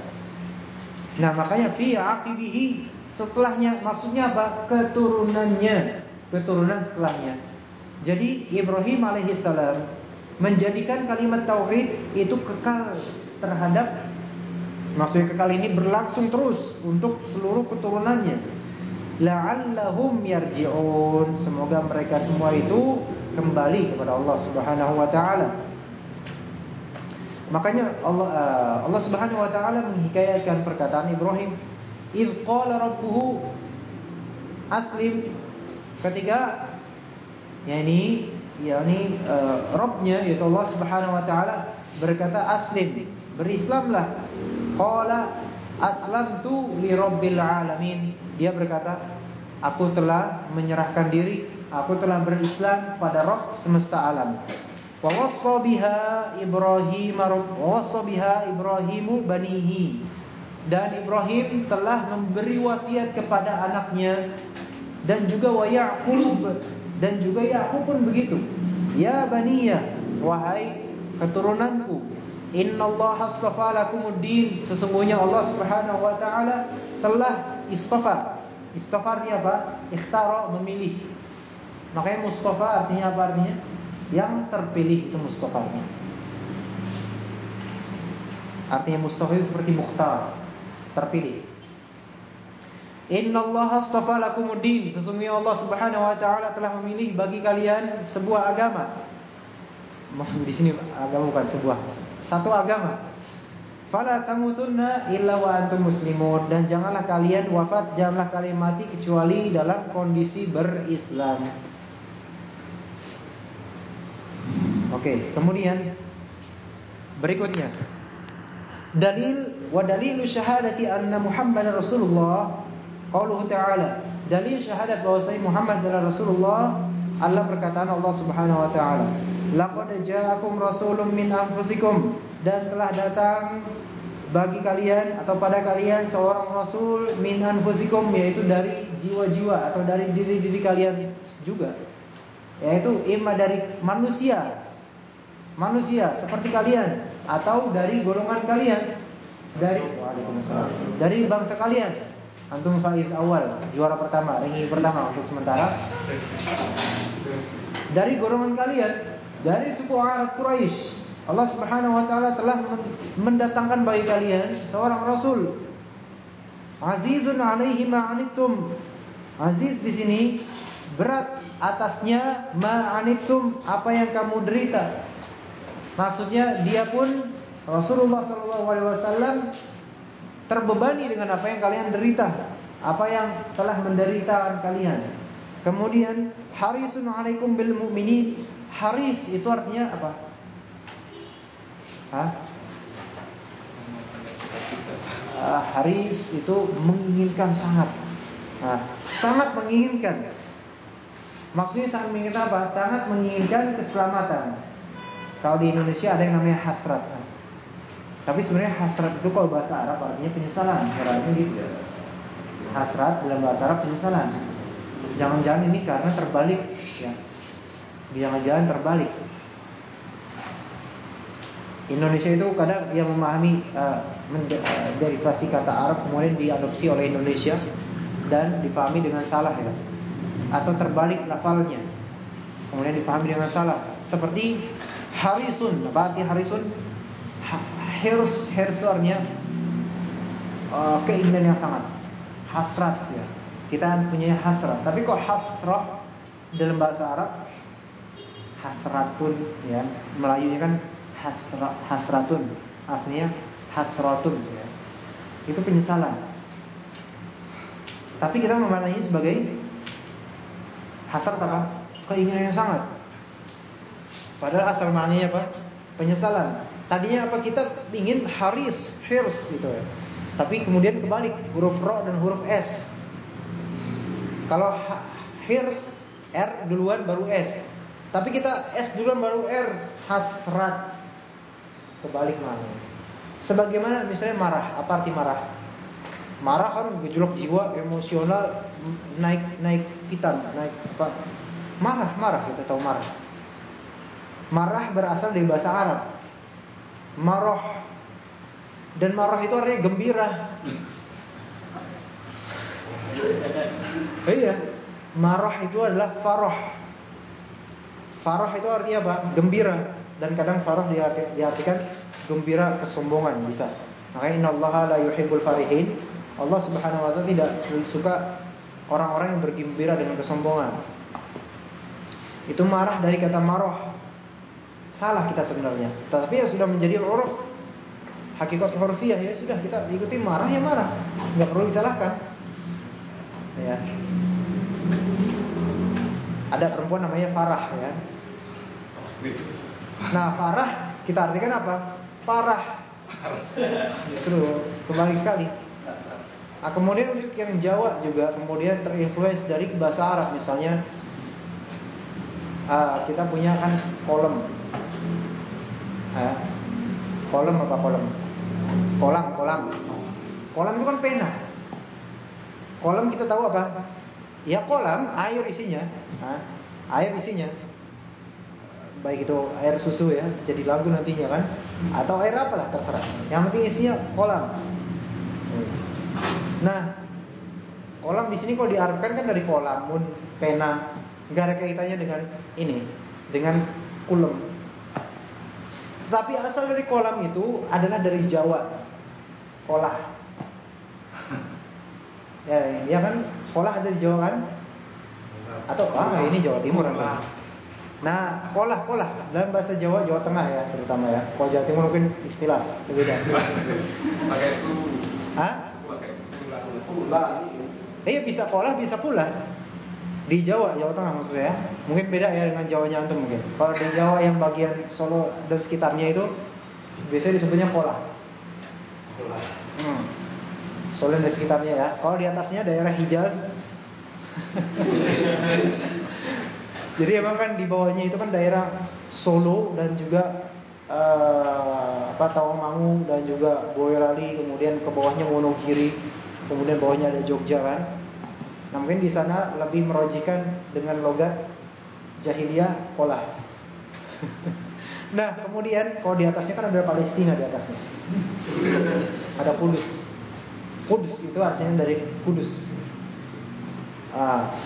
Nah, makanya fi aqibihi setelahnya maksudnya apa? Keturunannya, keturunan setelahnya. Jadi Ibrahim alaihissalam menjadikan kalimat tauhid itu kekal terhadap maksudnya kekal ini berlangsung terus untuk seluruh keturunannya la'allahum yarji'un. Semoga mereka semua itu kembali kepada Allah Subhanahu wa taala. Makanya Allah uh, Allah Subhanahu wa taala menghikayatkan perkataan Ibrahim, "Idz qala rabbuhu aslim." Ketika yakni yakni uh, Rabbnya yaitu Allah Subhanahu wa taala berkata aslim, berislamlah. Qala aslamtu li rabbil alamin dia berkata, aku telah menyerahkan diri, aku telah berislam pada Rabb semesta alam. Wa wassa biha Ibrahim wa biha Ibrahimu banihi. Dan Ibrahim telah memberi wasiat kepada anaknya dan juga wa Yaqub dan juga Yaqub pun begitu. Ya baniya, wahai keturunanku, innallaha astafa lakumuddin. Sesungguhnya Allah Subhanahu wa taala telah istafa. Istafa artinya apa? Ikhtara memilih. Makanya Mustafa artinya apa artinya? Yang terpilih itu Mustafa. Artinya Mustafa itu seperti mukhtar, terpilih. Inna Allah astafa lakumuddin Sesungguhnya Allah subhanahu wa ta'ala telah memilih bagi kalian sebuah agama Maksud di sini agama bukan sebuah Satu agama Fala tamutunna illa wa antum muslimun. Dan janganlah kalian wafat janganlah kalian mati kecuali dalam kondisi berislam. Oke, kemudian berikutnya. Dalil wa dalilu syahadati anna Muhammad Rasulullah qauluhu ta'ala. Dalil syahadat bahwa saya Muhammad adalah Rasulullah Allah perkataan Allah Subhanahu wa taala. Laqad ja'akum rasulun min anfusikum dan telah datang bagi kalian atau pada kalian seorang rasul min anfusikum yaitu dari jiwa-jiwa atau dari diri-diri kalian juga. Yaitu imma dari manusia. Manusia seperti kalian atau dari golongan kalian. Dari dari bangsa kalian. Antum faiz awal juara pertama ranking pertama untuk sementara. Dari golongan kalian dari suku Arab Quraisy Allah Subhanahu wa taala telah mendatangkan bagi kalian seorang rasul. Azizun 'alaihi ma'anittum. Aziz di sini berat atasnya ma'anittum apa yang kamu derita. Maksudnya dia pun Rasulullah sallallahu alaihi wasallam terbebani dengan apa yang kalian derita, apa yang telah menderita kalian. Kemudian harisun 'alaikum bil mu'minin. Haris itu artinya apa? Hah? Uh, Haris itu menginginkan sangat, nah, sangat menginginkan. Maksudnya sangat menginginkan apa? Sangat menginginkan keselamatan. Kalau di Indonesia ada yang namanya hasrat. Tapi sebenarnya hasrat itu kalau bahasa Arab artinya penyesalan. Artinya gitu. Hasrat dalam bahasa Arab penyesalan. Jangan-jangan ini karena terbalik, ya. Jangan-jangan terbalik. Indonesia itu kadang yang memahami uh, derivasi kata Arab kemudian diadopsi oleh Indonesia dan dipahami dengan salah ya. Atau terbalik lafalnya kemudian dipahami dengan salah. Seperti harisun apa arti harisun hirs hirsornya uh, keinginan yang sangat hasrat ya. Kita punya hasrat. Tapi kok hasrah dalam bahasa Arab? Hasratun ya. Melayunya kan hasra, hasratun. Aslinya hasratun ya. itu penyesalan. Tapi kita memaknainya sebagai hasrat apa? Keinginan yang sangat. Padahal asal maknanya apa? Penyesalan. Tadinya apa? Kita ingin haris hirs gitu ya. Tapi kemudian kebalik huruf ro dan huruf s kalau hirs r duluan baru s tapi kita s duluan baru r. Hasrat kebalik mana? Sebagaimana misalnya marah, apa arti marah? Marah kan gejolak jiwa, emosional, naik naik pitan, naik apa? Marah, marah kita tahu marah. Marah berasal dari bahasa Arab. Marah dan marah itu artinya gembira. [LAUGHS] iya, marah itu adalah farah. Farah itu artinya apa? Gembira dan kadang farah diartikan gembira kesombongan bisa. Makanya innallaha la yuhibbul farihin. Allah Subhanahu wa taala tidak suka orang-orang yang bergembira dengan kesombongan. Itu marah dari kata marah. Salah kita sebenarnya. Tapi ya sudah menjadi uruf hakikat hurfiah ya sudah kita ikuti marah ya marah. Enggak perlu disalahkan. Ya. Ada perempuan namanya Farah ya. Nah, Farah kita artikan apa? Parah. Justru kembali sekali. Nah, kemudian untuk yang Jawa juga kemudian terinfluence dari bahasa Arab misalnya uh, kita punya kan kolom. Uh, kolom apa kolom? Kolam, kolam. Kolam itu kan pena. Kolam kita tahu apa? Ya kolam, air isinya. Uh, air isinya baik itu air susu ya jadi lagu nantinya kan atau air apa lah terserah. Yang penting isinya kolam. Nah kolam di sini kalau diartikan kan dari kolamun pena nggak ada kaitannya dengan ini dengan kulem. Tetapi asal dari kolam itu adalah dari Jawa kolah. [LAUGHS] Ya ya kan? Kolah ada di Jawa kan? Atau ah ini Jawa Timur kan Nah, kolah kolah dalam bahasa Jawa Jawa Tengah ya terutama ya. Kalau Jawa Timur mungkin istilah berbeda. [LAUGHS]
Pakai itu.
Hah?
Pakai.
Iya bisa kolah bisa pula. Di Jawa, Jawa Tengah maksudnya ya. Mungkin beda ya dengan Jawanya antum mungkin. Kalau di Jawa yang bagian Solo dan sekitarnya itu biasanya disebutnya kolah. Hmm. Solo dan sekitarnya ya. Kalau di atasnya daerah Hijaz [LAUGHS] Jadi emang kan di bawahnya itu kan daerah Solo dan juga uh, apa Tawangmangu dan juga Boyolali, kemudian ke bawahnya Wonogiri, kemudian bawahnya ada Jogja kan. Nah mungkin di sana lebih merojikan dengan logat jahiliyah pola. [LAUGHS] nah kemudian kalau di atasnya kan ada Palestina di atasnya, [LAUGHS] ada Kudus. Kudus itu artinya dari Kudus. Ah,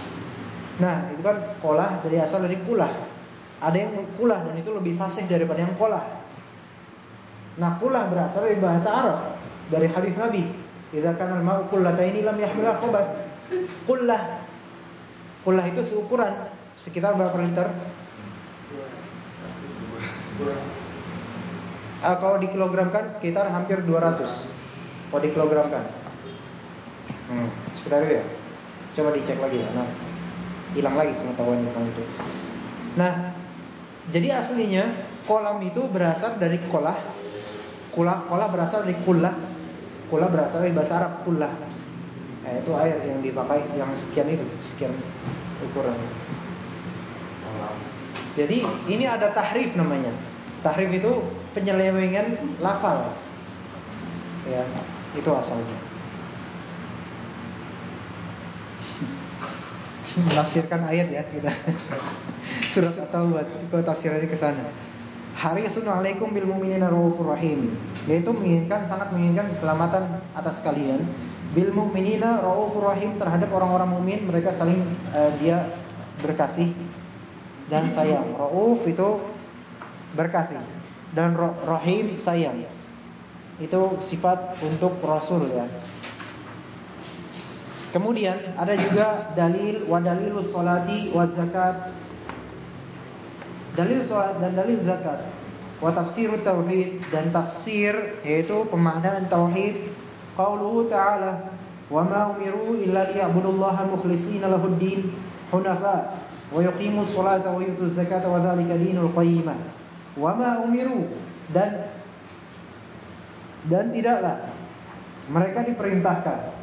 Nah, itu kan kolah dari asal dari kulah. Ada yang kulah dan itu lebih fasih daripada yang kolah. Nah, kulah berasal dari bahasa Arab, dari hadis Nabi. Idza kana al-ma'u qullataini lam yahmil al-khabath. Kullah. Kullah itu seukuran sekitar berapa liter? Uh, kalau dikilogramkan sekitar hampir 200. Kalau dikilogramkan. Hmm, sekitar itu ya. Coba dicek lagi ya. Nah, hilang lagi pengetahuan tentang itu. Nah, jadi aslinya kolam itu berasal dari kolah. Kula, kolah berasal dari kulah. Kula berasal dari bahasa Arab kulah. Eh, itu air yang dipakai yang sekian itu, sekian ukuran. Jadi ini ada tahrif namanya. Tahrif itu penyelewengan lafal. Ya, itu asalnya. Menafsirkan ayat ya kita. [LAUGHS] Surat At-Taubah ke tafsirannya ke sana. Harisun alaikum bil mu'minina raufur rahim. Yaitu menginginkan sangat menginginkan keselamatan atas kalian bil mu'minina raufur rahim terhadap orang-orang mukmin mereka saling uh, dia berkasih dan sayang. Rauf itu berkasih dan rahim sayang. Itu sifat untuk Rasul ya. Kemudian ada juga dalil wa dalilus salati wa zakat. Dalil salat dan dalil zakat. Wa tafsirut tauhid dan tafsir yaitu pemaknaan tauhid. Qauluhu ta'ala wa ma umiru illa liya'budullaha mukhlishina lahuddin hunafa wa yuqimus salata wa yutuz zakata wa dzalika dinul qayyimah. Wa ma umiru dan dan tidaklah mereka diperintahkan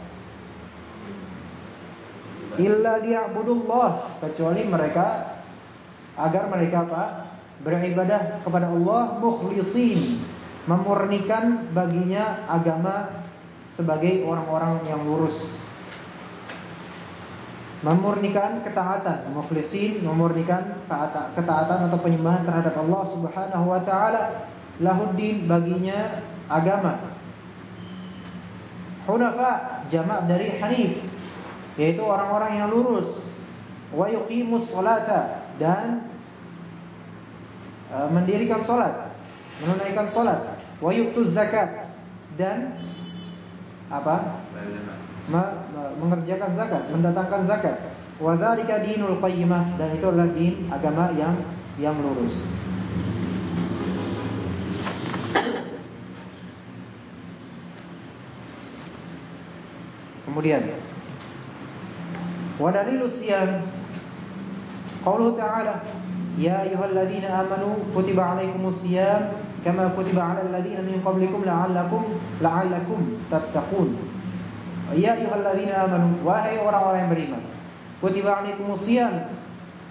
illa liya'budullah kecuali mereka agar mereka apa? beribadah kepada Allah mukhlisin memurnikan baginya agama sebagai orang-orang yang lurus. Memurnikan ketaatan, mukhlisin memurnikan ketaatan atau penyembahan terhadap Allah Subhanahu wa taala, lahuddin baginya agama. Hunafa jamak dari hanif, yaitu orang-orang yang lurus. Wa yuqimus salata dan uh, mendirikan salat, menunaikan salat. Wa yu'tuz zakat dan apa? mengerjakan zakat, mendatangkan zakat. Wa dzalika dinul qayyimah dan itu adalah din agama yang yang lurus. Kemudian wa dalilus siyam qauluhu ta'ala ya ayyuhalladzina amanu kutiba 'alaikumus siyam kama kutiba 'alal ladzina min qablikum la'allakum la'allakum tattaqun Ya ayyuhalladzina amanu wahai orang-orang yang beriman. Kutiba alaikumusiyam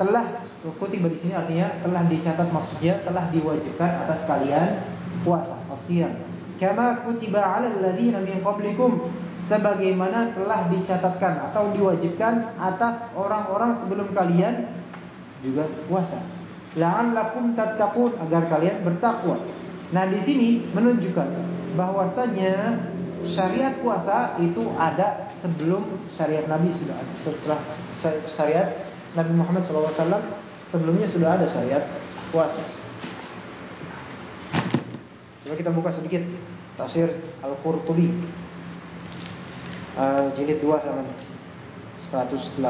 telah kutiba di sini artinya telah dicatat maksudnya telah diwajibkan atas kalian puasa asyam. Kama kutiba 'alal ladzina min qablikum sebagaimana telah dicatatkan atau diwajibkan atas orang-orang sebelum kalian juga puasa. La'allakum tattaqun agar kalian bertakwa. Nah, di sini menunjukkan bahwasanya syariat puasa itu ada sebelum syariat Nabi sudah ada. Setelah syariat Nabi Muhammad SAW sebelumnya sudah ada syariat puasa. Coba kita buka sedikit tafsir Al-Qurtubi. Uh, jilid 2 halaman 184.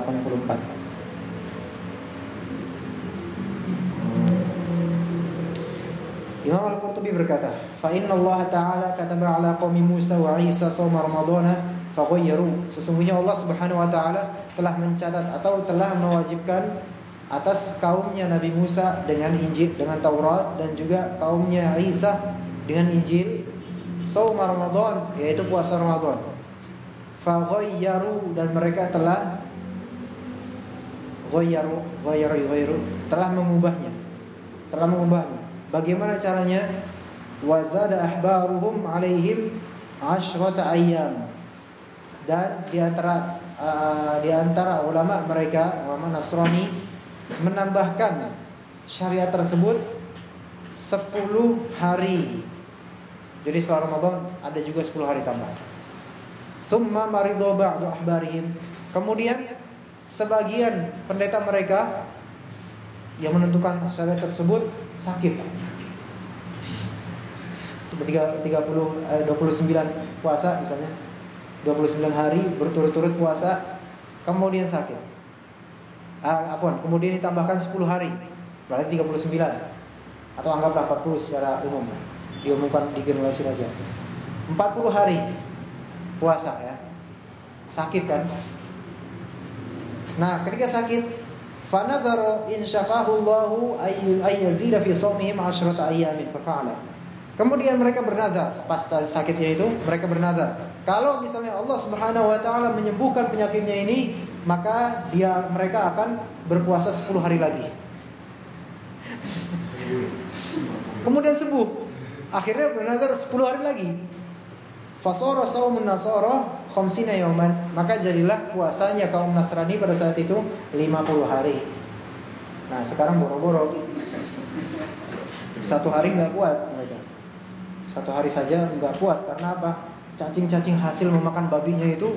Imam Al-Qurtubi berkata, "Fa inna Allah Ta'ala kataba 'ala qaumi Musa wa Isa shauma Ramadhana faghayyaru." Sesungguhnya Allah Subhanahu wa taala telah mencatat atau telah mewajibkan atas kaumnya Nabi Musa dengan Injil, dengan Taurat dan juga kaumnya Isa dengan Injil shaum Ramadan, yaitu puasa Ramadan. Faghayyaru dan mereka telah ghayyaru, ghayyaru, ghayyaru telah mengubahnya. Telah mengubahnya. Bagaimana caranya? Wazada ahbaruhum alaihim ashrata ayyam. Dan di antara uh, di antara ulama mereka, ulama Nasrani menambahkan syariat tersebut 10 hari. Jadi setelah Ramadan ada juga 10 hari tambah. Thumma maridhu ba'du ahbarihim. Kemudian sebagian pendeta mereka yang menentukan syariat tersebut sakit. 30 29 puasa misalnya. 29 hari berturut-turut puasa kemudian sakit. Ah, apa? Kemudian ditambahkan 10 hari. Berarti 39 atau anggaplah 40 secara umum. Diumumkan di generasi aja. 40 hari puasa ya. Sakit kan? Nah, ketika sakit Fanadhara in syafahullahu ay yazida fi shaumihim 10 ayamin fa'ala. Kemudian mereka bernazar pas sakitnya itu mereka bernazar kalau misalnya Allah Subhanahu wa taala menyembuhkan penyakitnya ini maka dia mereka akan berpuasa 10 hari lagi. Kemudian sembuh. Akhirnya bernazar 10 hari lagi. Fasara saumun nasara khamsina yauman, maka jadilah puasanya kaum Nasrani pada saat itu 50 hari. Nah, sekarang boro-boro. Satu hari nggak kuat mereka. Satu hari saja nggak kuat karena apa? Cacing-cacing hasil memakan babinya itu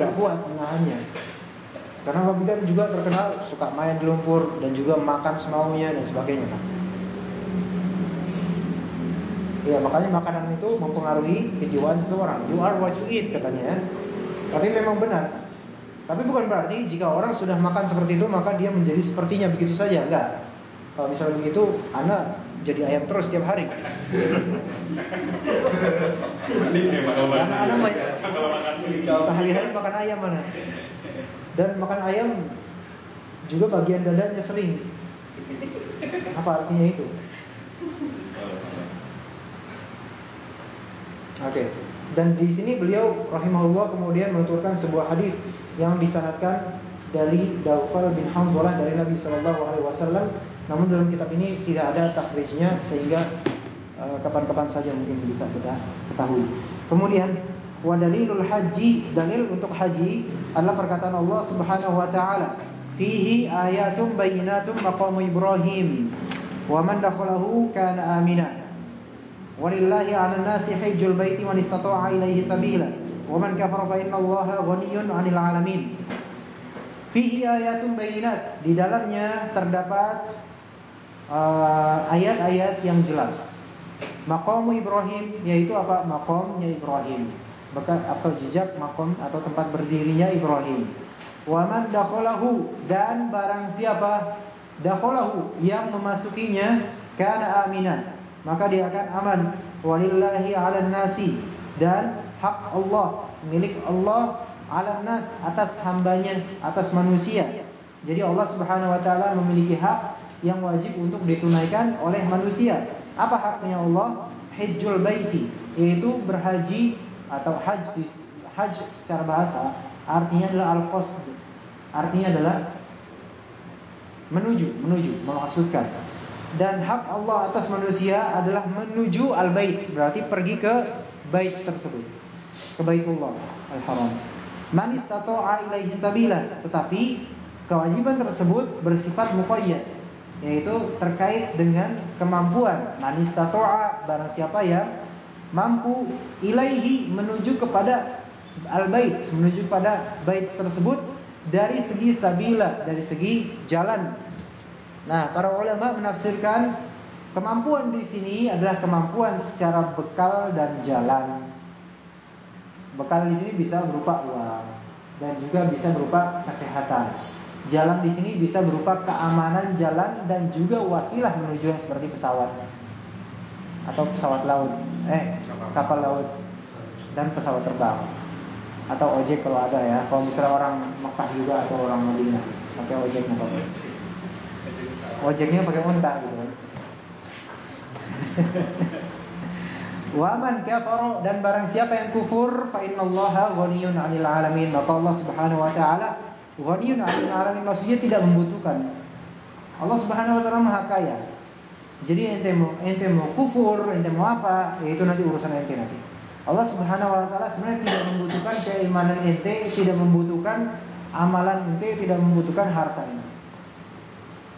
nggak kuat menahannya. Karena babi kan juga terkenal suka main di lumpur dan juga makan semaunya dan sebagainya. Ya makanya makanan itu mempengaruhi kejiwaan seseorang. You are what you eat katanya ya. Tapi memang benar. Tapi bukan berarti jika orang sudah makan seperti itu maka dia menjadi sepertinya begitu saja. Enggak. Kalau misalnya begitu, anak jadi ayam terus setiap hari. Karena anak sehari-hari makan ayam mana. Dan makan ayam juga bagian dadanya sering. Apa artinya itu? Oke. Dan di sini beliau rahimahullah kemudian menuturkan sebuah hadis yang disanadkan dari Daufal bin Hanzalah dari Nabi Shallallahu Alaihi Wasallam. Namun dalam kitab ini tidak ada takrijnya sehingga eh, kapan-kapan uh, saja mungkin bisa kita ketahui. Kemudian Wa dalilul haji, dalil untuk haji adalah perkataan Allah Subhanahu wa taala, "Fihi ayatun bayyinatun maqamu Ibrahim, wa man dakhalahu kana amina." Walillahi man wa man bayyinat, di dalamnya terdapat uh, ayat-ayat uh, yang jelas. Maqamu Ibrahim yaitu apa? Maqamnya Ibrahim bekas atau jejak makom atau tempat berdirinya Ibrahim. Waman dakhalahu dan barang siapa dakhalahu yang memasukinya kana aminan maka dia akan aman walillahi 'alan nasi dan hak Allah milik Allah 'alan nas atas hambanya atas manusia. Jadi Allah Subhanahu wa taala memiliki hak yang wajib untuk ditunaikan oleh manusia. Apa haknya Allah? Hajjul baiti, yaitu berhaji atau haji haji secara bahasa artinya adalah al-qasd. Artinya adalah menuju, menuju, memaksudkan. Dan hak Allah atas manusia adalah menuju al-bait, berarti pergi ke bait tersebut. Ke Baitullah al-Haram. Man istata'a ilaihi sabila, tetapi kewajiban tersebut bersifat muqayyad, yaitu terkait dengan kemampuan. Man istata'a barang siapa yang mampu ilaihi menuju kepada al-bait, menuju pada bait tersebut dari segi sabila, dari segi jalan. Nah, para ulama menafsirkan kemampuan di sini adalah kemampuan secara bekal dan jalan. Bekal di sini bisa berupa uang dan juga bisa berupa kesehatan. Jalan di sini bisa berupa keamanan jalan dan juga wasilah menuju yang seperti pesawat atau pesawat laut, eh kapal laut dan pesawat terbang atau ojek kalau ada ya. Kalau misalnya orang Mekah juga atau orang Madinah pakai ojek apa Ojeknya pakai unta gitu kan. [LAUGHS] Waman kafaro dan barang siapa yang kufur fa innallaha ghaniyun 'anil 'alamin. Maka Allah Subhanahu wa taala ghaniyun 'anil 'alamin maksudnya tidak membutuhkan. Allah Subhanahu wa taala Maha Kaya. Jadi ente mau ente mau kufur, ente mau apa, ya itu nanti urusan ente nanti. Allah Subhanahu wa taala sebenarnya tidak membutuhkan keimanan ente, tidak membutuhkan amalan ente, tidak membutuhkan harta ente.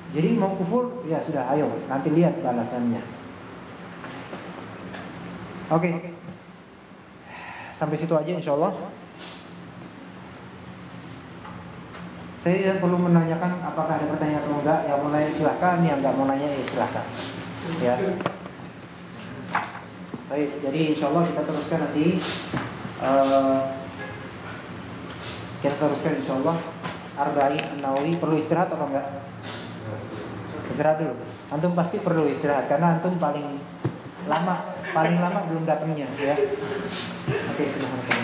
Jadi mau kufur, ya sudah ayo, nanti lihat balasannya. Oke. Okay. Sampai situ aja insya Allah. Saya tidak perlu menanyakan apakah ada pertanyaan atau enggak. Yang mau nanya silahkan, yang enggak mau nanya ya silahkan. Ya. Baik, jadi insya Allah kita teruskan nanti. Uh, kita teruskan insya Allah. Arba'in Nawawi perlu istirahat atau enggak? istirahat dulu. Antum pasti perlu istirahat karena antum paling lama paling lama belum datangnya ya. Oke silahkan.